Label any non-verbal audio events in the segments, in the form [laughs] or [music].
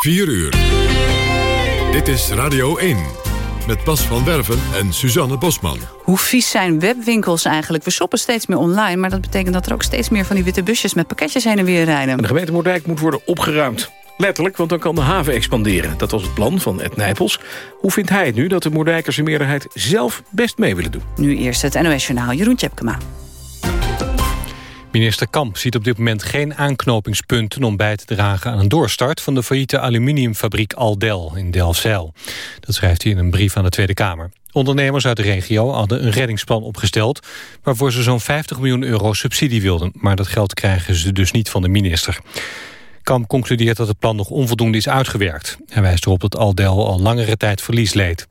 4 uur. Dit is Radio 1. Met Bas van Werven en Suzanne Bosman. Hoe vies zijn webwinkels eigenlijk? We shoppen steeds meer online, maar dat betekent dat er ook steeds meer van die witte busjes met pakketjes heen en weer rijden. En de gemeente Moerdijk moet worden opgeruimd. Letterlijk, want dan kan de haven expanderen. Dat was het plan van Ed Nijpels. Hoe vindt hij het nu dat de Moerdijkers in meerderheid zelf best mee willen doen? Nu eerst het NOS Journaal, Jeroen Tjepkema. Minister Kamp ziet op dit moment geen aanknopingspunten om bij te dragen aan een doorstart van de failliete aluminiumfabriek Aldel in Delfzijl. Dat schrijft hij in een brief aan de Tweede Kamer. Ondernemers uit de regio hadden een reddingsplan opgesteld... waarvoor ze zo'n 50 miljoen euro subsidie wilden. Maar dat geld krijgen ze dus niet van de minister. Kamp concludeert dat het plan nog onvoldoende is uitgewerkt. Hij wijst erop dat Aldel al langere tijd verlies leed.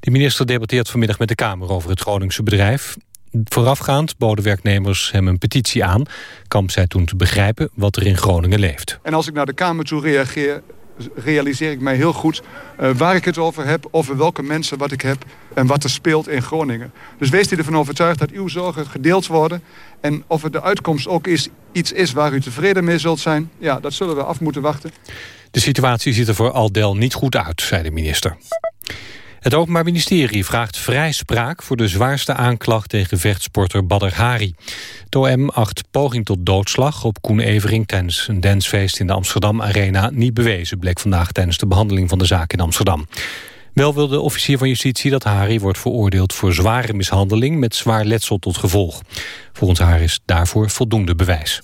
De minister debatteert vanmiddag met de Kamer over het Groningse bedrijf. Voorafgaand boden werknemers hem een petitie aan. Kamp zei toen te begrijpen wat er in Groningen leeft. En als ik naar de Kamer toe reageer, realiseer ik mij heel goed... Uh, waar ik het over heb, over welke mensen wat ik heb... en wat er speelt in Groningen. Dus wees ervan overtuigd dat uw zorgen gedeeld worden... en of het de uitkomst ook is, iets is waar u tevreden mee zult zijn... ja, dat zullen we af moeten wachten. De situatie ziet er voor Aldel niet goed uit, zei de minister. Het Openbaar Ministerie vraagt vrijspraak voor de zwaarste aanklacht tegen vechtsporter Badr Hari. Het OM acht poging tot doodslag op Koen Evering tijdens een dancefeest in de Amsterdam Arena niet bewezen, bleek vandaag tijdens de behandeling van de zaak in Amsterdam. Wel wil de officier van justitie dat Hari wordt veroordeeld voor zware mishandeling met zwaar letsel tot gevolg. Volgens haar is daarvoor voldoende bewijs.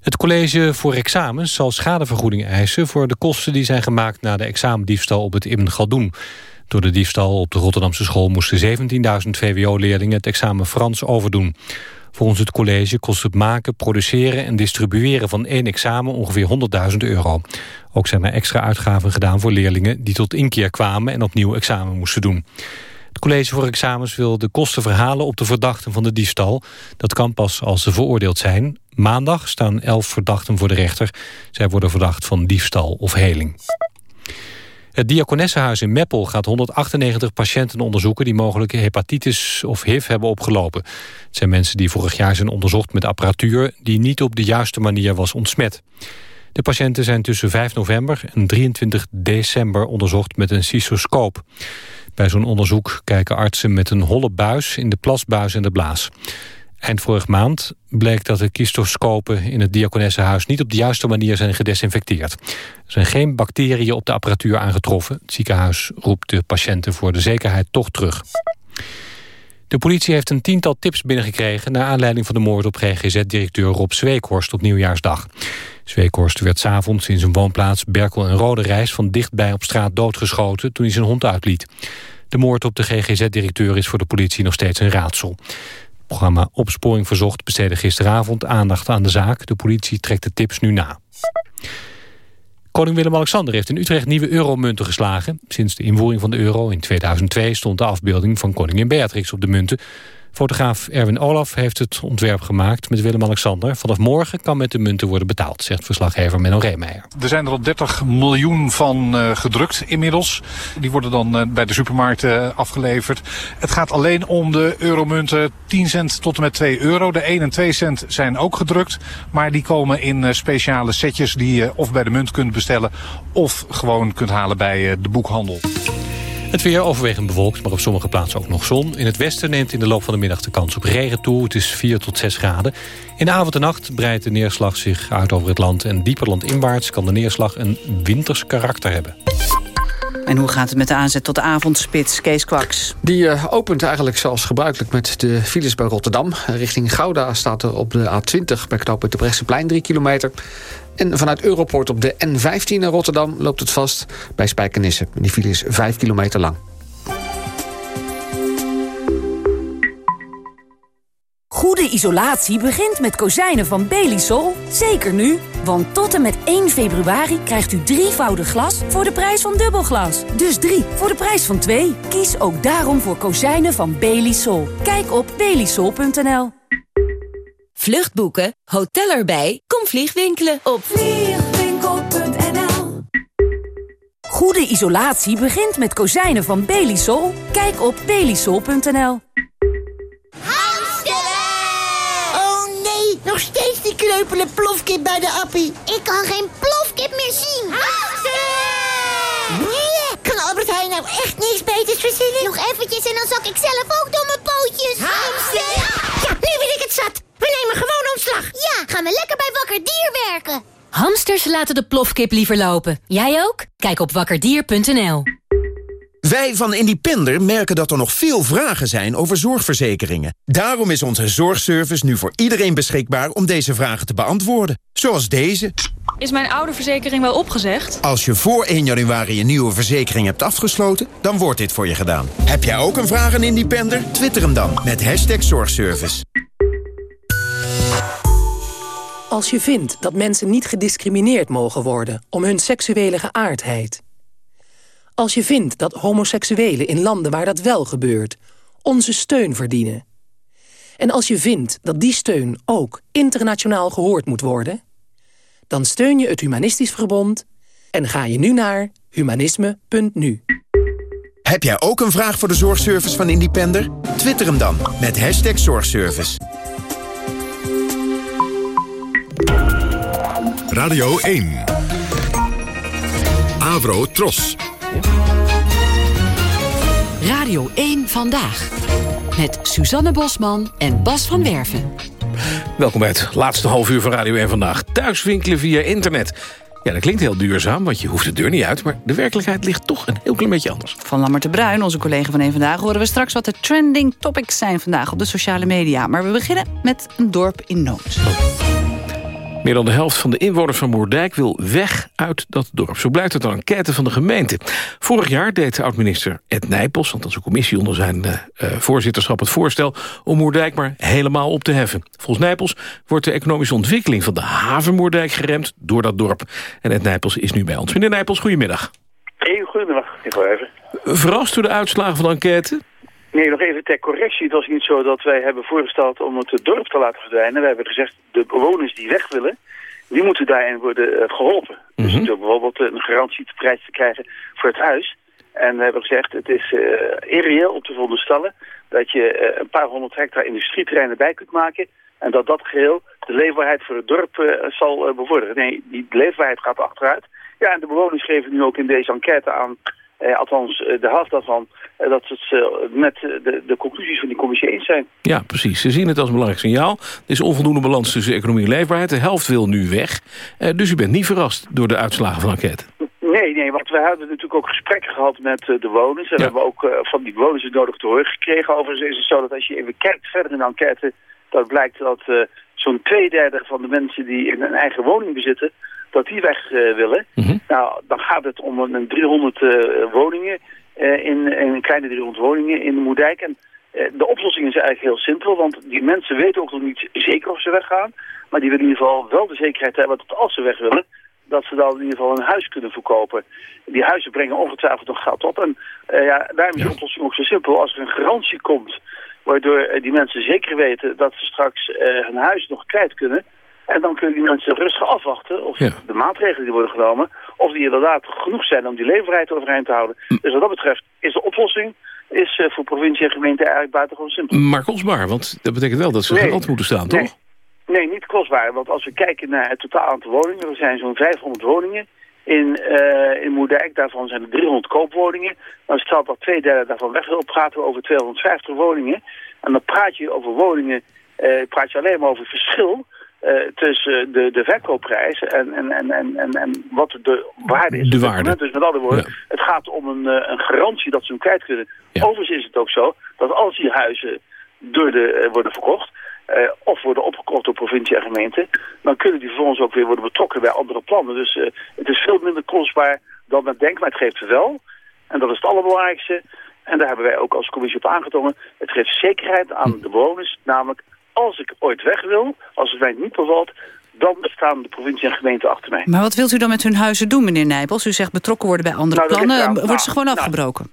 Het college voor examens zal schadevergoeding eisen... voor de kosten die zijn gemaakt na de examendiefstal op het Ibn Galdoen. Door de diefstal op de Rotterdamse school moesten 17.000 VWO-leerlingen het examen Frans overdoen. Volgens het college kost het maken, produceren en distribueren van één examen ongeveer 100.000 euro. Ook zijn er extra uitgaven gedaan voor leerlingen die tot inkeer kwamen en opnieuw examen moesten doen. Het college voor examens wil de kosten verhalen op de verdachten van de diefstal. Dat kan pas als ze veroordeeld zijn. Maandag staan elf verdachten voor de rechter. Zij worden verdacht van diefstal of heling. Het Diakonessenhuis in Meppel gaat 198 patiënten onderzoeken... die mogelijk hepatitis of HIV hebben opgelopen. Het zijn mensen die vorig jaar zijn onderzocht met apparatuur... die niet op de juiste manier was ontsmet. De patiënten zijn tussen 5 november en 23 december onderzocht met een cystoscoop. Bij zo'n onderzoek kijken artsen met een holle buis in de plasbuis en de blaas. Eind vorige maand bleek dat de kistoscopen in het Diakonessenhuis niet op de juiste manier zijn gedesinfecteerd. Er zijn geen bacteriën op de apparatuur aangetroffen. Het ziekenhuis roept de patiënten voor de zekerheid toch terug. De politie heeft een tiental tips binnengekregen... naar aanleiding van de moord op GGZ-directeur Rob Zweekhorst op Nieuwjaarsdag. Zweekhorst werd s'avonds in zijn woonplaats Berkel en Rode Reis... van dichtbij op straat doodgeschoten toen hij zijn hond uitliet. De moord op de GGZ-directeur is voor de politie nog steeds een raadsel. Programma Opsporing Verzocht besteedde gisteravond aandacht aan de zaak. De politie trekt de tips nu na. Koning Willem-Alexander heeft in Utrecht nieuwe euromunten geslagen. Sinds de invoering van de euro in 2002 stond de afbeelding van koningin Beatrix op de munten. Fotograaf Erwin Olaf heeft het ontwerp gemaakt met Willem-Alexander. Vanaf morgen kan met de munten worden betaald, zegt verslaggever Menno Reemeijer. Er zijn er al 30 miljoen van uh, gedrukt inmiddels. Die worden dan uh, bij de supermarkten uh, afgeleverd. Het gaat alleen om de euromunten 10 cent tot en met 2 euro. De 1 en 2 cent zijn ook gedrukt. Maar die komen in speciale setjes die je of bij de munt kunt bestellen... of gewoon kunt halen bij de boekhandel. Het weer overwegend bewolkt, maar op sommige plaatsen ook nog zon. In het westen neemt in de loop van de middag de kans op regen toe. Het is 4 tot 6 graden. In de avond en nacht breidt de neerslag zich uit over het land... en dieper landinwaarts kan de neerslag een winters karakter hebben. En hoe gaat het met de aanzet tot de avondspits, Kees Kwaks? Die uh, opent eigenlijk zoals gebruikelijk met de files bij Rotterdam. Richting Gouda staat er op de A20 bij knooppunt de Brechtseplein 3 kilometer. En vanuit Europort op de N15 naar Rotterdam loopt het vast bij Spijkenisse. Die file is 5 kilometer lang. Goede isolatie begint met kozijnen van Belisol. Zeker nu, want tot en met 1 februari krijgt u drievoudig glas voor de prijs van dubbelglas. Dus drie voor de prijs van twee. Kies ook daarom voor kozijnen van Belisol. Kijk op belisol.nl. Vluchtboeken, hotel erbij, kom vliegwinkelen op vliegwinkel.nl Goede isolatie begint met kozijnen van Belisol. Kijk op belisol.nl Hamster! Oh nee, nog steeds die kleupele plofkip bij de appie. Ik kan geen plofkip meer zien. Hamster! Nee, kan Albert Heijn nou echt niks beters verzinnen? Nog eventjes en dan zak ik zelf ook door mijn pootjes. Hamster! Ja, nu ben ik het zat. We nemen gewoon ontslag. Ja, gaan we lekker bij Wakker Dier werken. Hamsters laten de plofkip liever lopen. Jij ook? Kijk op wakkerdier.nl. Wij van Independer merken dat er nog veel vragen zijn over zorgverzekeringen. Daarom is onze zorgservice nu voor iedereen beschikbaar om deze vragen te beantwoorden. Zoals deze. Is mijn oude verzekering wel opgezegd? Als je voor 1 januari een nieuwe verzekering hebt afgesloten, dan wordt dit voor je gedaan. Heb jij ook een vraag aan Independer? Twitter hem dan met hashtag zorgservice. Als je vindt dat mensen niet gediscrimineerd mogen worden om hun seksuele geaardheid. Als je vindt dat homoseksuelen in landen waar dat wel gebeurt onze steun verdienen. En als je vindt dat die steun ook internationaal gehoord moet worden... dan steun je het Humanistisch Verbond en ga je nu naar humanisme.nu. Heb jij ook een vraag voor de zorgservice van Independer? Twitter hem dan met hashtag zorgservice. Radio 1. Avro Tros. Radio 1 Vandaag. Met Suzanne Bosman en Bas van Werven. Welkom bij het laatste half uur van Radio 1 Vandaag. Thuiswinkelen via internet. Ja, dat klinkt heel duurzaam, want je hoeft de deur niet uit... maar de werkelijkheid ligt toch een heel klein beetje anders. Van Lammert de Bruin, onze collega van Eén Vandaag... horen we straks wat de trending topics zijn vandaag op de sociale media. Maar we beginnen met een dorp in nood. Meer dan de helft van de inwoners van Moerdijk wil weg uit dat dorp. Zo blijkt uit een enquête van de gemeente. Vorig jaar deed oud-minister Ed Nijpels... want een commissie onder zijn uh, voorzitterschap het voorstel... om Moerdijk maar helemaal op te heffen. Volgens Nijpels wordt de economische ontwikkeling... van de haven Moerdijk geremd door dat dorp. En Ed Nijpels is nu bij ons. Meneer Nijpels, goedemiddag. Hey, goedemiddag. Ik even. Verrast door de uitslagen van de enquête? Nee, nog even ter correctie. Het was niet zo dat wij hebben voorgesteld om het dorp te laten verdwijnen. We hebben gezegd, de bewoners die weg willen, die moeten daarin worden uh, geholpen. Mm -hmm. Dus door bijvoorbeeld een garantie te krijgen voor het huis. En we hebben gezegd, het is uh, irreëel om te veronderstellen dat je uh, een paar honderd hectare industrieterreinen bij kunt maken. En dat dat geheel de leefbaarheid voor het dorp zal bevorderen. Nee, die leefbaarheid gaat achteruit. Ja, en de bewoners geven nu ook in deze enquête aan eh, althans, eh, de helft daarvan, eh, dat ze het met de, de conclusies van die commissie eens zijn. Ja, precies. Ze zien het als een belangrijk signaal. Er is onvoldoende balans tussen economie en leefbaarheid. De helft wil nu weg. dus u bent niet verrast door de uitslagen van de enquête. Nee, nee, want we hebben natuurlijk ook gesprekken gehad met de bewoners. En we hebben ook van die bewoners het nodig te horen gekregen. Overigens is het zo dat als je even kijkt verder in de enquête... dat blijkt dat zo'n twee derde van de mensen die in een eigen woning bezitten dat die weg uh, willen. Mm -hmm. Nou, dan gaat het om een 300 uh, woningen, uh, in, in, een kleine 300 woningen in de Moerdijk. En de oplossing is eigenlijk heel simpel, want die mensen weten ook nog niet zeker of ze weggaan. Maar die willen in ieder geval wel de zekerheid hebben dat als ze weg willen, dat ze dan in ieder geval een huis kunnen verkopen. Die huizen brengen ongetwijfeld nog geld op. En ja, daarom is de oplossing ook zo simpel. Als er een garantie komt, waardoor die mensen zeker weten dat ze straks hun huis nog kwijt kunnen en dan kunnen die mensen rustig afwachten of ja. de maatregelen die worden genomen, of die inderdaad genoeg zijn om die leverheid overeind te houden. Mm. Dus wat dat betreft is de oplossing is, uh, voor provincie en gemeente eigenlijk buitengewoon simpel. Maar kostbaar, want dat betekent wel dat ze nee, geld moeten staan, nee. toch? Nee, niet kostbaar, want als we kijken naar het totaal aantal woningen, er zijn zo'n 500 woningen in, uh, in Moerdijk, daarvan zijn er 300 koopwoningen. Dan stelt dat twee derde daarvan weg wil, praten we over 250 woningen. En dan praat je over woningen, uh, praat je alleen maar over verschil tussen de, de verkoopprijs en, en, en, en, en, en wat de waarde is. De waarde. Dus met andere woorden, ja. het gaat om een, een garantie dat ze hem kwijt kunnen. Ja. Overigens is het ook zo dat als die huizen door de, uh, worden verkocht... Uh, of worden opgekocht door provincie en gemeente... dan kunnen die vervolgens ook weer worden betrokken bij andere plannen. Dus het is veel minder kostbaar dan men denkt, maar het geeft wel... en dat is het allerbelangrijkste... en daar hebben wij ook als commissie op aangedrongen... het geeft zekerheid aan de bewoners, namelijk als ik ooit weg wil, als het mij niet bevalt, dan staan de provincie en gemeente achter mij. Maar wat wilt u dan met hun huizen doen, meneer Nijpels? U zegt betrokken worden bij andere nou, plannen. Wordt nou, ze gewoon nou, afgebroken?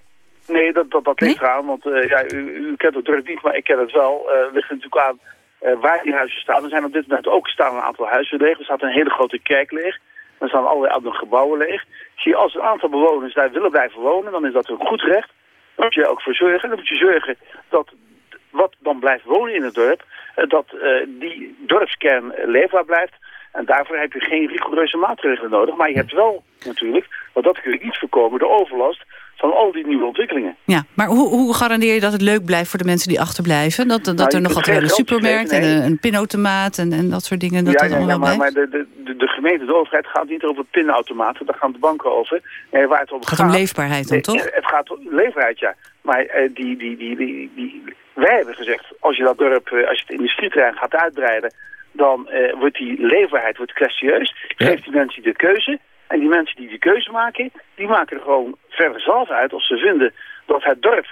Nee, dat, dat, dat ligt nee? eraan, want uh, ja, u, u, kent het druk niet, maar ik ken het wel. Het uh, ligt natuurlijk aan uh, waar die huizen staan. Er zijn op dit moment ook staan een aantal huizen leeg. Er staat een hele grote kerk leeg. Er staan allerlei andere gebouwen leeg. Zie je, als een aantal bewoners daar willen blijven wonen, dan is dat een goed recht. Daar moet je ook voor zorgen. Dan moet je zorgen dat wat dan blijft wonen in het dorp, dat uh, die dorpskern leefbaar blijft. En daarvoor heb je geen rigoureuze maatregelen nodig. Maar je hebt wel natuurlijk, want dat kun je niet voorkomen, de overlast van al die nieuwe ontwikkelingen. Ja, maar hoe, hoe garandeer je dat het leuk blijft voor de mensen die achterblijven? Dat, dat Nou, er nog altijd wel een supermarkt en een, een pinautomaat en, en dat soort dingen, dat ja, dat ja, allemaal ja, maar, maar de, de, de, gemeente, de overheid gaat niet over pinautomaten, daar gaan de banken over. Nee, waar het om gaat om leefbaarheid dan, Nee, toch? Het gaat om leefbaarheid, ja. Maar eh, die, die, die, die, die, wij hebben gezegd, als je dat dorp, eh, als je het industrieterrein gaat uitbreiden, dan eh, wordt die leefbaarheid wordt kwestieus. Geeft die mensen de keuze. En die mensen die die keuze maken, die maken er gewoon verder zelf uit of ze vinden dat het dorp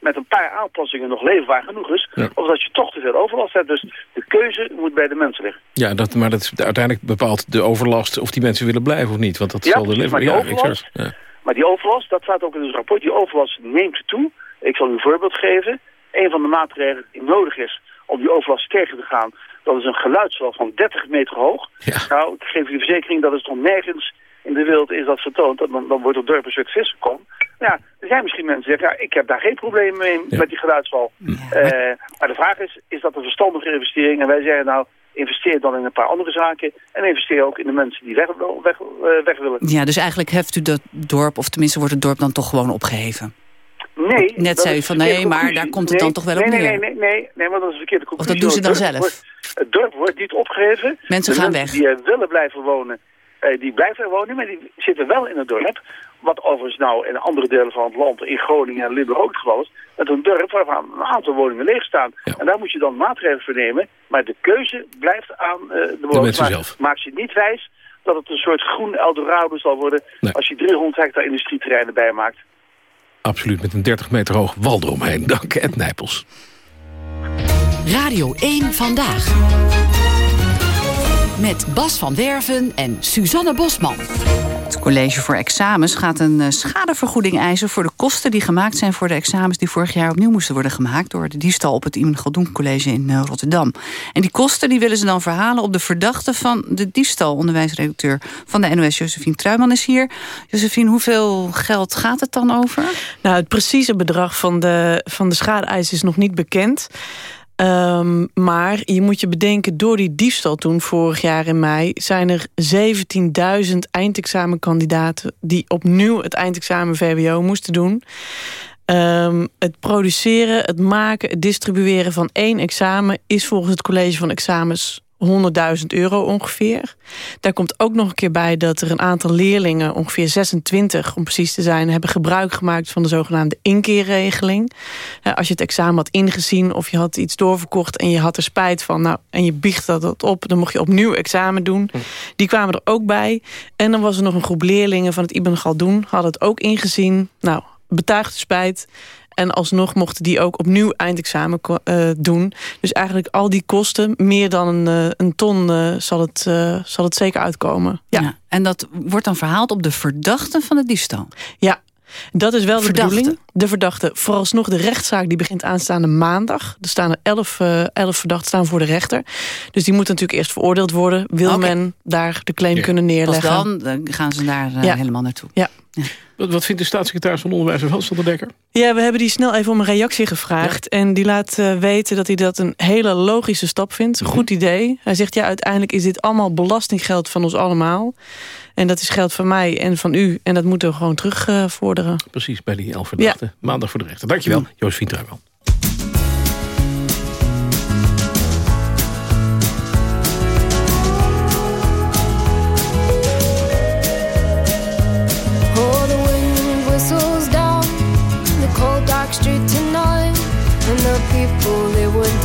met een paar aanpassingen nog leefbaar genoeg is. Of dat je toch te veel overlast hebt. Dus de keuze moet bij de mensen liggen. Ja, dat, maar dat is uiteindelijk bepaalt de overlast of die mensen willen blijven of niet. Want dat Ja, zal de die Ja, overlast-. Ja. Maar die overlast, dat staat ook in het rapport, die overlast neemt toe. Ik zal u een voorbeeld geven. Een van de maatregelen die nodig is om die overlast tegen te gaan, dat is een geluidswal van 30 meter hoog. Nou, ik geef u de verzekering, dat is nog nergens in de wereld is dat vertoond. Dat dan, dan wordt op dorp een soort vis gekomen. Ja, er zijn misschien mensen die zeggen, ja, ik heb daar geen probleem mee met die geluidswal. Eh, maar de vraag is, is dat een verstandige investering? En wij zeggen nou, investeer dan in een paar andere zaken. En investeer ook in de mensen die weg, weg, eh, weg willen. Ja, dus eigenlijk heft u dat dorp, of tenminste wordt het dorp dan toch gewoon opgeheven? Nee. Net zei u van, nee, maar conclusie. daar komt het Nee, dan toch wel op nee, neer. Nee, nee, nee, nee, maar dat is een verkeerde Of conclusie. dat doen ze dan dorp zelf? wordt- het dorp wordt niet opgegeven. Mensen De gaan mensen weg. die er willen blijven wonen, eh, die blijven er wonen, maar die zitten wel in het dorp. Wat overigens nou in andere delen van het land, in Groningen en Limburg ook het geval is, met een dorp waarvan een aantal woningen leeg staan. En daar moet je dan maatregelen voor nemen. Maar de keuze blijft aan eh, de bewoners. zelf. Maak je niet wijs dat het een soort groen Eldorado zal worden als je 300 hectare industrieterreinen bijmaakt. Absoluut, met een 30 meter hoog wal eromheen. Dank, Ed Nijpels. Radio 1 Vandaag. Met Bas van Werven en Suzanne Bosman. Het College voor Examens gaat een eh, schadevergoeding eisen... voor de kosten die gemaakt zijn voor de examens... die vorig jaar opnieuw moesten worden gemaakt... door de diefstal op het Iman Galdoen College in eh, Rotterdam. En die kosten die willen ze dan verhalen op de verdachte van de diefstal. Onderwijsredacteur van de NOS, Josephine Truiman, is hier. Josephine, hoeveel geld gaat het dan over? Nou, het precieze bedrag van de, van de schade-eis is nog niet bekend. Ehm, maar je moet je bedenken, door die diefstal toen vorig jaar in mei... zijn er 17.000 eindexamenkandidaten... die opnieuw het eindexamen VWO moesten doen. Ehm, het produceren, het maken, het distribueren van één examen... is volgens het college van examens 100.000 euro ongeveer. Daar komt ook nog een keer bij dat er een aantal leerlingen... ongeveer 26 om precies te zijn... hebben gebruik gemaakt van de zogenaamde inkeerregeling. Als je het examen had ingezien of je had iets doorverkocht... en je had er spijt van nou, en je biecht dat op... dan mocht je opnieuw examen doen. Die kwamen er ook bij. En dan was er nog een groep leerlingen van het Ibn Galdoen... hadden het ook ingezien. Nou, betuigde spijt... En alsnog mochten die ook opnieuw eindexamen eh, doen. Dus eigenlijk al die kosten, meer dan een, eh, een ton, eh, zal, het, eh, zal het zeker uitkomen. Ja. En dat wordt dan verhaald op de verdachte van de diefstal? Ja, dat is wel de Verdachte. bedoeling. De verdachte. Vooralsnog de rechtszaak die begint aanstaande maandag. Er staan er elf, eh, elf verdachten staan voor de rechter. Dus die moeten natuurlijk eerst veroordeeld worden. Wil men daar de claim Ja. kunnen Pas neerleggen. dan, dan gaan ze daar Ja. helemaal naartoe. Ja. [laughs] Wat, wat vindt de staatssecretaris van Onderwijs ervan, Sander Dekker? Ja, we hebben die snel even om een reactie gevraagd. En die laat eh, weten dat hij dat een hele logische stap vindt. Een goed idee. Hij zegt, ja, uiteindelijk is dit allemaal belastinggeld van ons allemaal. En dat is geld van mij en van u. En dat moeten we gewoon terugvorderen. Precies, bij die elf verdachten. Maandag voor de rechter. Dankjewel, Josephine Truiman.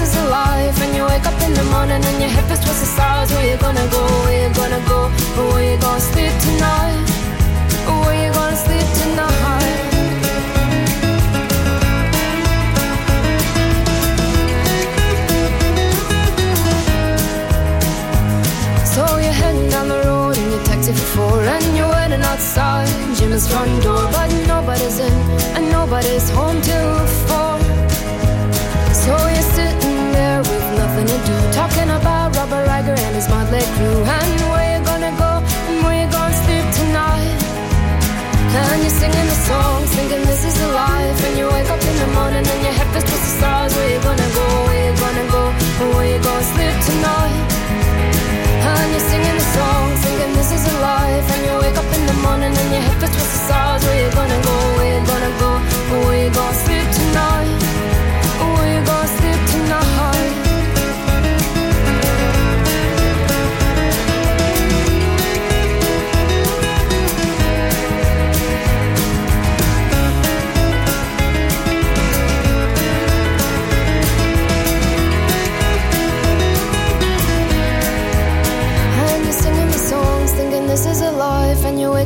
is a life. And you wake up in the morning and your hip is twisted sides. Where you gonna go? Where you gonna go? Or where you gonna sleep tonight? Where you gonna sleep tonight? So you're heading down the road in your taxi for four And you're waiting outside his front door, but nobody's in and nobody's home till where you gonna go where you gonna sleep tonight. And you're singing the songs, thinking this is the life. And you wake up in the morning and your head feels towards the stars. Where you gonna go? Where you gonna go? Where you gonna sleep tonight? And you're singing the thinking this is a life. And you wake up in the morning and your head. Where you gonna go?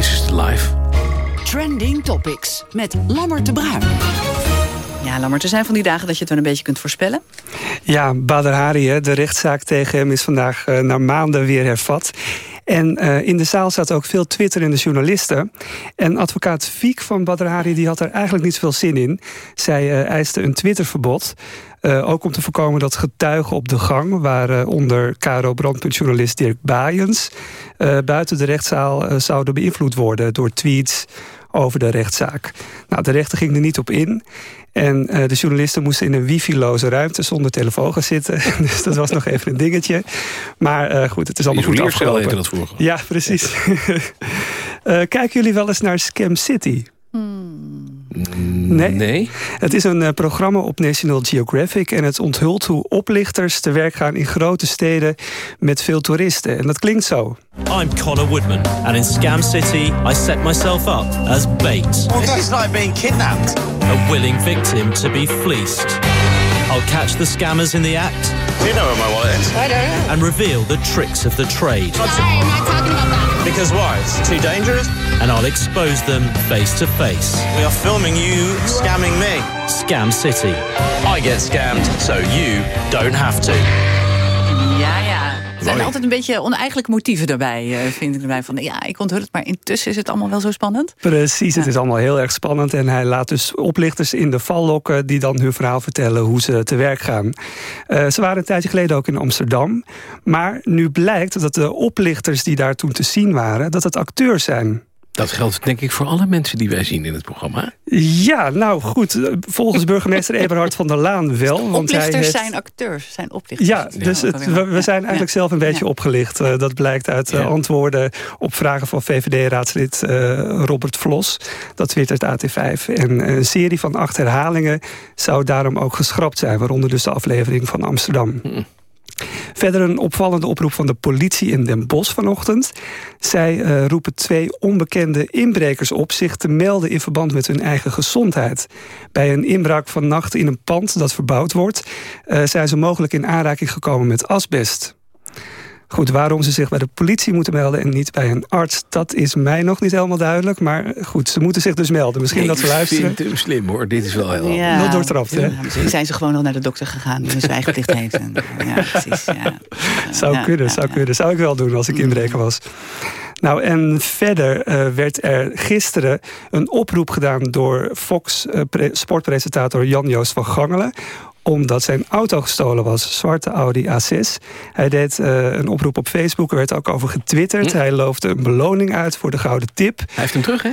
This is the Life. Trending Topics met Lammert de Bruin. Ja, Lammert, er zijn van die dagen dat je het wel een beetje kunt voorspellen. Ja, Badr Hari, hè, de rechtszaak tegen hem is vandaag eh, na maanden weer hervat. En eh, in de zaal zaten ook veel twitterende journalisten. En advocaat Fiek van Badr Hari die had er eigenlijk niet zoveel zin in. Zij eh, eiste een Twitterverbod. Eh, ook om te voorkomen dat getuigen op de gang... waaronder KRO brandpuntjournalist Dirk Baaiens... buiten de rechtszaal zouden beïnvloed worden door tweets over de rechtszaak. Nou, de rechter ging er niet op in. En eh, de journalisten moesten in een wifi-loze ruimte zonder telefoon gaan zitten. [laughs] dus dat was nog even een dingetje. Maar eh, goed, het is allemaal goed afgelopen. dat vroeger. Ja, precies. [laughs] Eh, kijken jullie wel eens naar Scam City? Nee? nee. Het is een eh, programma op National Geographic en het onthult hoe oplichters te werk gaan in grote steden met veel toeristen. En dat klinkt zo. I'm Connor Woodman, and in Scam City, I set myself up as bait. This is like being kidnapped. A willing victim to be fleeced. I'll catch the scammers in the act Do you know where my wallet is? I don't know. and reveal the tricks of the trade. Sorry, I'm not talking about that. Because why? It's too dangerous? And I'll expose them face to face. We are filming you scamming me. Scam City. I get scammed, so you don't have to. Ja, ja. Er zijn altijd een beetje oneigenlijke motieven daarbij, eh, vind ik erbij. Van, ja, ik onthul het, maar intussen is het allemaal wel zo spannend. Precies, het is allemaal heel erg spannend. En hij laat dus oplichters in de val lokken... die dan hun verhaal vertellen hoe ze te werk gaan. Eh, ze waren een tijdje geleden ook in Amsterdam. Maar nu blijkt dat de oplichters die daar toen te zien waren... dat het acteurs zijn. Dat geldt denk ik voor alle mensen die wij zien in het programma. Ja, nou goed. Volgens burgemeester [laughs] Eberhard van der Laan wel. Want hij Oplichters heeft... zijn acteurs, zijn oplichters. Ja, dus het, we, we zijn eigenlijk zelf een beetje opgelicht. Eh, dat blijkt uit eh, antwoorden op vragen van VVD-raadslid eh, Robert Vlos. Dat twittert AT5. En een serie van acht herhalingen zou daarom ook geschrapt zijn. Waaronder dus de aflevering van Amsterdam. Verder een opvallende oproep van de politie in Den Bosch vanochtend. Zij eh, roepen twee onbekende inbrekers op zich te melden in verband met hun eigen gezondheid. Bij een inbraak van nacht in een pand dat verbouwd wordt, eh, zijn ze mogelijk in aanraking gekomen met asbest. Goed, waarom ze zich bij de politie moeten melden en niet bij een arts, dat is mij nog niet helemaal duidelijk. Maar goed, ze moeten zich dus melden. Misschien dat ze luisteren. Ik vind hem slim hoor, dit is wel heel Ja. Nog doortrapt, hè? Ja, misschien zijn ze gewoon nog naar de dokter gegaan die een zwijgplicht heeft. En, ja, precies. Ja. [laughs] Zou Ja, kunnen, ja, zou kunnen. Zou ik wel doen als ik inbreker was. Nou, en verder eh, werd er gisteren een oproep gedaan door Fox eh, Jan-Joost van Gangelen omdat zijn auto gestolen was, zwarte Audi A6. Hij deed eh, een oproep op Facebook, er werd ook over getwitterd. Hij loofde een beloning uit voor de gouden tip. Hij heeft hem terug, hè?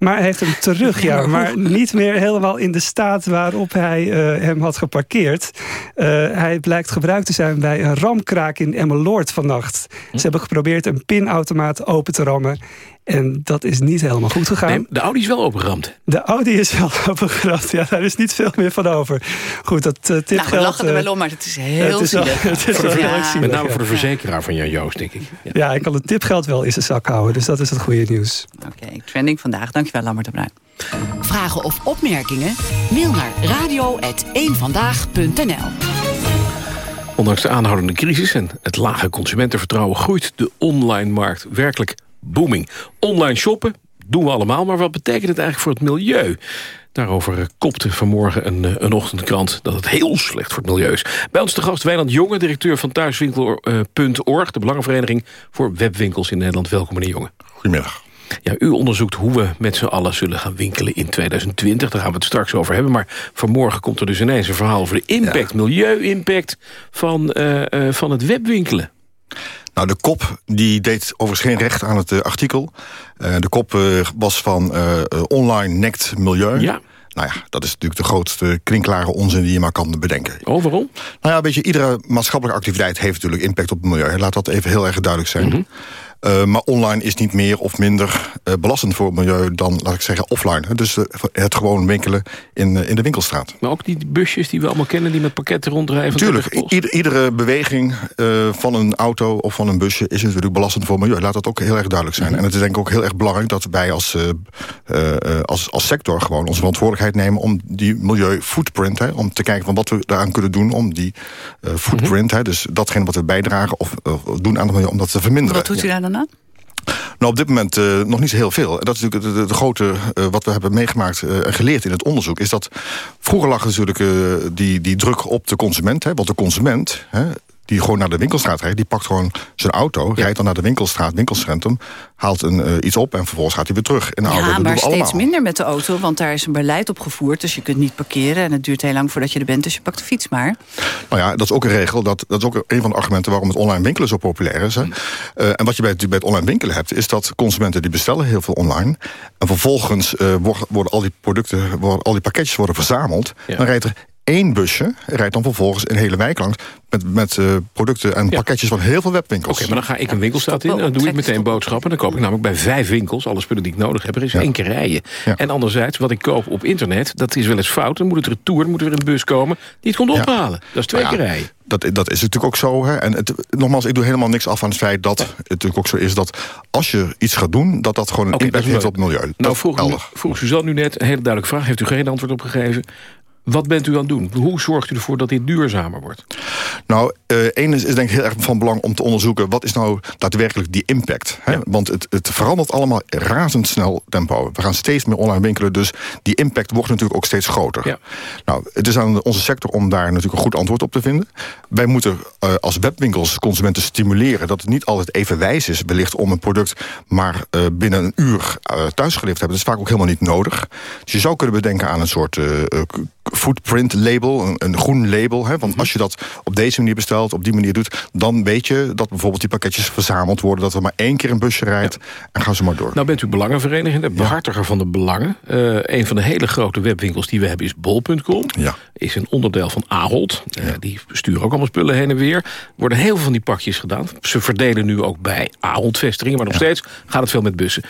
Maar hij heeft hem terug, ja. Maar niet meer helemaal in de staat waarop hij uh, hem had geparkeerd. Uh, hij blijkt gebruikt te zijn bij een ramkraak in Emmeloord vannacht. Hm? Ze hebben geprobeerd een pinautomaat open te rammen. En dat is niet helemaal goed gegaan. Nee, de Audi is wel opengeramd. De Audi is wel [laughs] opengeramd, ja. Daar is niet veel meer van over. Goed, dat uh, tipgeld... Nou, we lachen er wel om, maar het is heel het is wel, het is wel ja. Met name voor de verzekeraar van Jan Joost, denk ik. Ja. ja, ik kan het tipgeld wel in zijn zak houden. Dus dat is het goede nieuws. Oké, okay, trending vandaag. Dankjewel, Lammert de Bruin. Vragen of opmerkingen? Mail naar radio.eenvandaag.nl Ondanks de aanhoudende crisis en het lage consumentenvertrouwen... groeit de online markt werkelijk booming. Online shoppen doen we allemaal, maar wat betekent het eigenlijk voor het milieu? Daarover kopte vanmorgen een, eh, een ochtendkrant dat het heel slecht voor het milieu is. Bij ons de gast Wijnand Jonge, directeur van thuiswinkel.org... de Belangenvereniging voor webwinkels in Nederland. Welkom meneer Jonge. Goedemiddag. Ja, u onderzoekt hoe we met z'n allen zullen gaan winkelen in 2020. Daar gaan we het straks over hebben. Maar vanmorgen komt er dus ineens een verhaal over de impact, milieu-impact van, uh, uh, van het webwinkelen. Nou, de kop die deed overigens geen recht aan het uh, artikel. Uh, de kop uh, was van online nekt milieu. Ja. Nou ja, dat is natuurlijk de grootste klinkklare onzin die je maar kan bedenken. Overal? Nou ja, weet je, iedere maatschappelijke activiteit heeft natuurlijk impact op het milieu. Laat dat even heel erg duidelijk zijn. Mm uh, maar online is niet meer of minder uh, belastend voor het milieu dan, laat ik zeggen, offline. Dus uh, het gewoon winkelen in, in de winkelstraat. Maar ook die busjes die we allemaal kennen die met pakketten rondrijven? Tuurlijk, ieder, iedere beweging van een auto of van een busje is natuurlijk belastend voor het milieu. Laat dat ook heel erg duidelijk zijn. Mm -hmm. En het is denk ik ook heel erg belangrijk dat wij als, als, als sector gewoon onze verantwoordelijkheid nemen om die milieufootprint, hè, om te kijken van wat we daaraan kunnen doen om die footprint, mm -hmm. hè, dus datgene wat we bijdragen of doen aan het milieu, om dat te verminderen. Wat doet u daar dan Nou, op dit moment uh, nog niet heel veel. En dat is natuurlijk de grote, uh, wat we hebben meegemaakt uh, en geleerd in het onderzoek... is dat vroeger lag natuurlijk die, die druk op de consument. Hè, want de consument, hè, die gewoon naar de winkelstraat rijdt. Die pakt gewoon zijn auto, rijdt dan naar de winkelstraat, winkelcentrum... haalt een, uh, iets op en vervolgens gaat hij weer terug. In de ja, auto. Maar steeds allemaal. minder met de auto, want daar is een beleid op gevoerd. Dus je kunt niet parkeren en het duurt heel lang voordat je er bent. Dus je pakt de fiets maar. Nou ja, dat is ook een regel. Dat, dat is ook een van de argumenten waarom het online winkelen zo populair is. Hè. Uh, en wat je bij, bij het online winkelen hebt, is dat consumenten die bestellen heel veel online. En vervolgens uh, worden, worden al die producten, worden, al die pakketjes worden verzameld. Ja. Dan rijdt er één busje rijdt dan vervolgens een hele wijk langs... met, met uh, producten en ja. pakketjes van heel veel webwinkels. Oké, okay, maar dan ga ik een winkelstraat in... en dan doe ik meteen boodschappen. Dan koop ik namelijk bij vijf winkels... alle spullen die ik nodig heb. Er is ja. één keer rijden. Ja. En anderzijds, wat ik koop op internet... dat is wel eens fout. Dan moet het retour, dan moet er weer een bus komen... die het komt ophalen. Dat is twee keer rijden. Dat, dat is natuurlijk ook zo. Hè. En het, nogmaals, ik doe helemaal niks af van het feit dat het natuurlijk ook zo is... dat als je iets gaat doen, dat dat gewoon een okay, impact heeft op het milieu. Nou, vroeg, vroeg Suzanne nu net een hele duidelijke vraag. Heeft u geen antwoord op gegeven? Wat bent u aan het doen? Hoe zorgt u ervoor dat dit duurzamer wordt? Nou, uh, één is, is denk ik heel erg van belang om te onderzoeken... wat is nou daadwerkelijk die impact? Hè? Ja. Want het, het verandert allemaal razendsnel tempo. We gaan steeds meer online winkelen, dus die impact wordt natuurlijk ook steeds groter. Ja. Nou, het is aan onze sector om daar natuurlijk een goed antwoord op te vinden. Wij moeten uh, als webwinkels consumenten stimuleren... dat het niet altijd even wijs is wellicht om een product... maar uh, binnen een uur thuis gelicht te hebben. Dat is vaak ook helemaal niet nodig. Dus je zou kunnen bedenken aan een soort footprint label, een, een groen label. Hè? Want mm -hmm. als je dat op deze manier bestelt, op die manier doet... dan weet je dat bijvoorbeeld die pakketjes verzameld worden... dat er maar één keer een busje rijdt ja. en gaan ze maar door. Nou bent u belangenvereniging, de behartiger ja. van de belangen. Uh, een van de hele grote webwinkels die we hebben is bol.com. Ja. Is een onderdeel van Ahold. Uh, die sturen ook allemaal spullen heen en weer. Er worden heel veel van die pakjes gedaan. Ze verdelen nu ook bij Ahold-vestigingen... maar nog steeds gaat het veel met bussen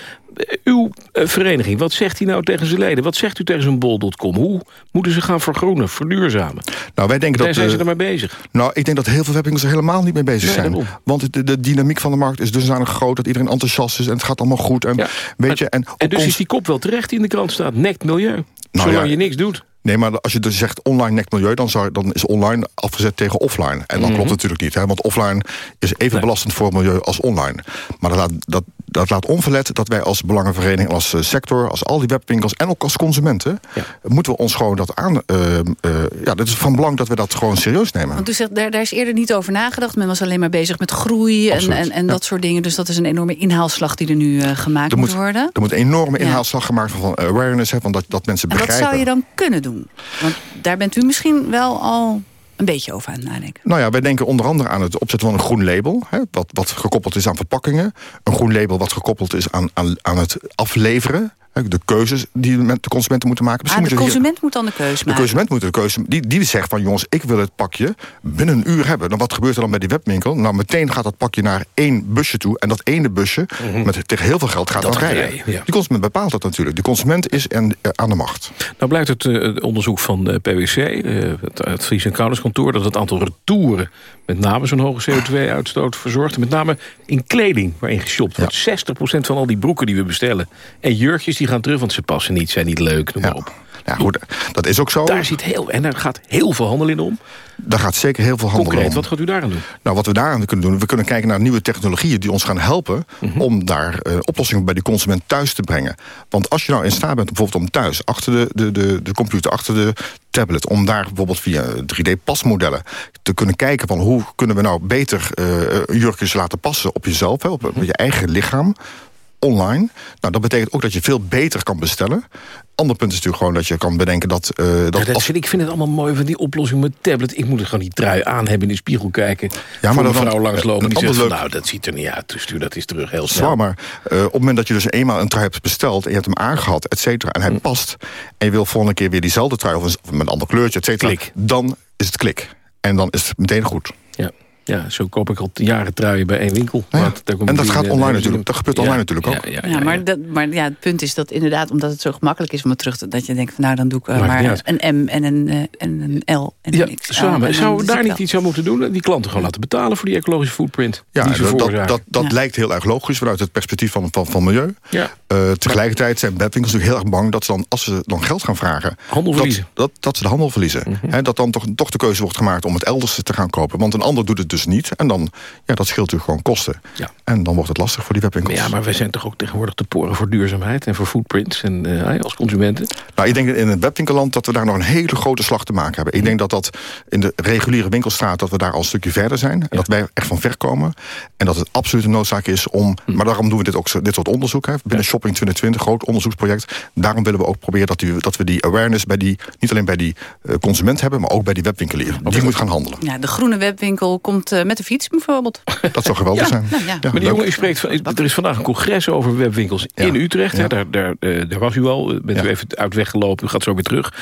uw uh, vereniging, wat zegt hij nou tegen zijn leden? Wat zegt u tegen zo'n bol.com? Hoe moeten ze gaan vergroenen, verduurzamen? Nou, wij denken Daar dat, zijn uh, ze ermee bezig? Nou, ik denk dat heel veel webwinkels er helemaal niet mee bezig nee, zijn. Daarom. Want de, de, dynamiek van de markt is dusdanig groot... dat iedereen enthousiast is en het gaat allemaal goed. En, ja, weet je, en, en dus is die kop wel terecht die in de krant staat. Nekt milieu. Nou, Zolang ja, je niks doet. Nee, maar als je dus zegt online nekt milieu... dan, zou, dan is online afgezet tegen offline. En dan mm -hmm. klopt het natuurlijk niet. Hè? Want offline is even nee. belastend voor het milieu als online. Maar dat laat, dat, dat laat onverlet dat wij als belangenvereniging... als uh, sector, als al die webwinkels en ook als consumenten... Ja. moeten we ons gewoon dat aan... Uh, uh, ja, het is van belang dat we dat gewoon serieus nemen. Want u zegt, daar, daar is eerder niet over nagedacht. Men was alleen maar bezig met groei en, en, en ja. dat soort dingen. Dus dat is een enorme inhaalslag die er nu gemaakt er moet, moet, worden. Er moet een enorme inhaalslag gemaakt van awareness... Hè, van dat, dat mensen en begrijpen. wat zou je dan kunnen doen? Want daar bent u misschien wel al een beetje over aan het nadenken. Nou ja, wij denken onder andere aan het opzetten van een groen label. Hè, wat, wat gekoppeld is aan verpakkingen. Een groen label wat gekoppeld is aan, aan, aan het afleveren. De keuzes die de consumenten moeten maken. Misschien ah, de consument moet dan de keuze maken? De consument moet de keuze die, die zegt van jongens, ik wil het pakje binnen een uur hebben. Dan wat gebeurt er dan bij die webwinkel? Nou, meteen gaat dat pakje naar één busje toe. En dat ene busje, mhm. met tegen heel veel geld, gaat dat dan rijden. rijden ja. Die consument bepaalt dat natuurlijk. De consument is aan, aan de macht. Nou blijkt het uh, onderzoek van de PwC, uh, het advies- en kantoor dat het aantal retouren met name zo'n hoge CO2-uitstoot verzorgt. Met name in kleding waarin geshopt wordt. 60% van al die broeken die we bestellen. En jurkjes die gaan terug, want ze passen niet, zijn niet leuk, noem maar op. Ja, goed, dat is ook zo. Daar zit heel, en daar gaat heel veel handel in om. Daar gaat zeker heel veel handel Concreet, om. wat gaat u daar aan doen? Nou, wat we daaraan kunnen doen, we kunnen kijken naar nieuwe technologieën... die ons gaan helpen Mhm. om daar uh, oplossingen bij de consument thuis te brengen. Want als je nou in staat bent bijvoorbeeld om thuis... achter de, de, de, de computer, achter de tablet... om daar bijvoorbeeld via 3D-pasmodellen te kunnen kijken... van hoe kunnen we nou beter uh, jurkjes laten passen op jezelf... Hè, op, op je eigen lichaam online. Nou, dat betekent ook dat je veel beter kan bestellen. Ander punt is natuurlijk gewoon dat je kan bedenken dat... Uh, dat, ja, dat als... ik vind het allemaal mooi van die oplossing met tablet. Ik moet er gewoon die trui aan hebben, in de spiegel kijken. Ja, maar een vrouw langslopen die zegt van, nou, dat ziet er niet uit. Dus stuur dat is terug heel snel. Zwaar, maar uh, op het moment dat je dus eenmaal een trui hebt besteld... en je hebt hem aangehad, et cetera, en hij hm. past... en je wil volgende keer weer diezelfde trui... of met een ander kleurtje, et cetera... Dan is het klik. En dan is het meteen goed. Ja. Ja, zo koop ik al jaren truien bij één winkel. Ja, en dat gaat online natuurlijk. Dat gebeurt online natuurlijk ook. Ja, ja, maar, dat, maar ja, het punt is dat inderdaad, omdat het zo gemakkelijk is om het terug te... dat je denkt, van, nou dan doe ik uh, maar een M en een, uh, en een L en ja, een XL. Samen. Zou we daar niet iets aan moeten doen? Die klanten gewoon laten betalen voor die ecologische footprint? Ja, die ze dat, dat, dat, dat lijkt heel erg logisch vanuit het perspectief van, van, van milieu. Ja. Uh, tegelijkertijd zijn webwinkels natuurlijk heel erg bang... dat ze dan, als ze dan geld gaan vragen... Handel verliezen. Dat, dat, dat ze de handel verliezen. Mm -hmm. He, dat dan toch, toch de keuze wordt gemaakt om het elders te gaan kopen. Want een ander doet het dus niet. En dan ja, dat scheelt natuurlijk gewoon kosten. Ja. En dan wordt het lastig voor die webwinkels. Ja, maar wij zijn toch ook tegenwoordig te poren voor duurzaamheid... en voor footprints en, uh, als consumenten? Nou, ik denk in het webwinkelland dat we daar nog een hele grote slag te maken hebben. Ik denk dat dat in de reguliere winkelstraat... dat we daar al een stukje verder zijn. En ja. dat wij echt van ver komen. En dat het absoluut een noodzaak is om... Hm. maar daarom doen we dit, ook, dit soort onderzoek. Hè, binnen ja. Shopping 2020, groot onderzoeksproject. Daarom willen we ook proberen dat, die, dat we die awareness... Bij die, niet alleen bij die uh, consument hebben... maar ook bij die webwinkelier. Want die moet gaan handelen. Ja, de groene webwinkel komt uh, met de fiets bijvoorbeeld. [laughs] Dat zou geweldig ja, zijn. Nou, ja. Ja, maar die jongen, u spreekt van, er is vandaag een congres over webwinkels in Utrecht. Hè, daar, daar, uh, daar was u al, bent u even uit weggelopen, u gaat zo weer terug.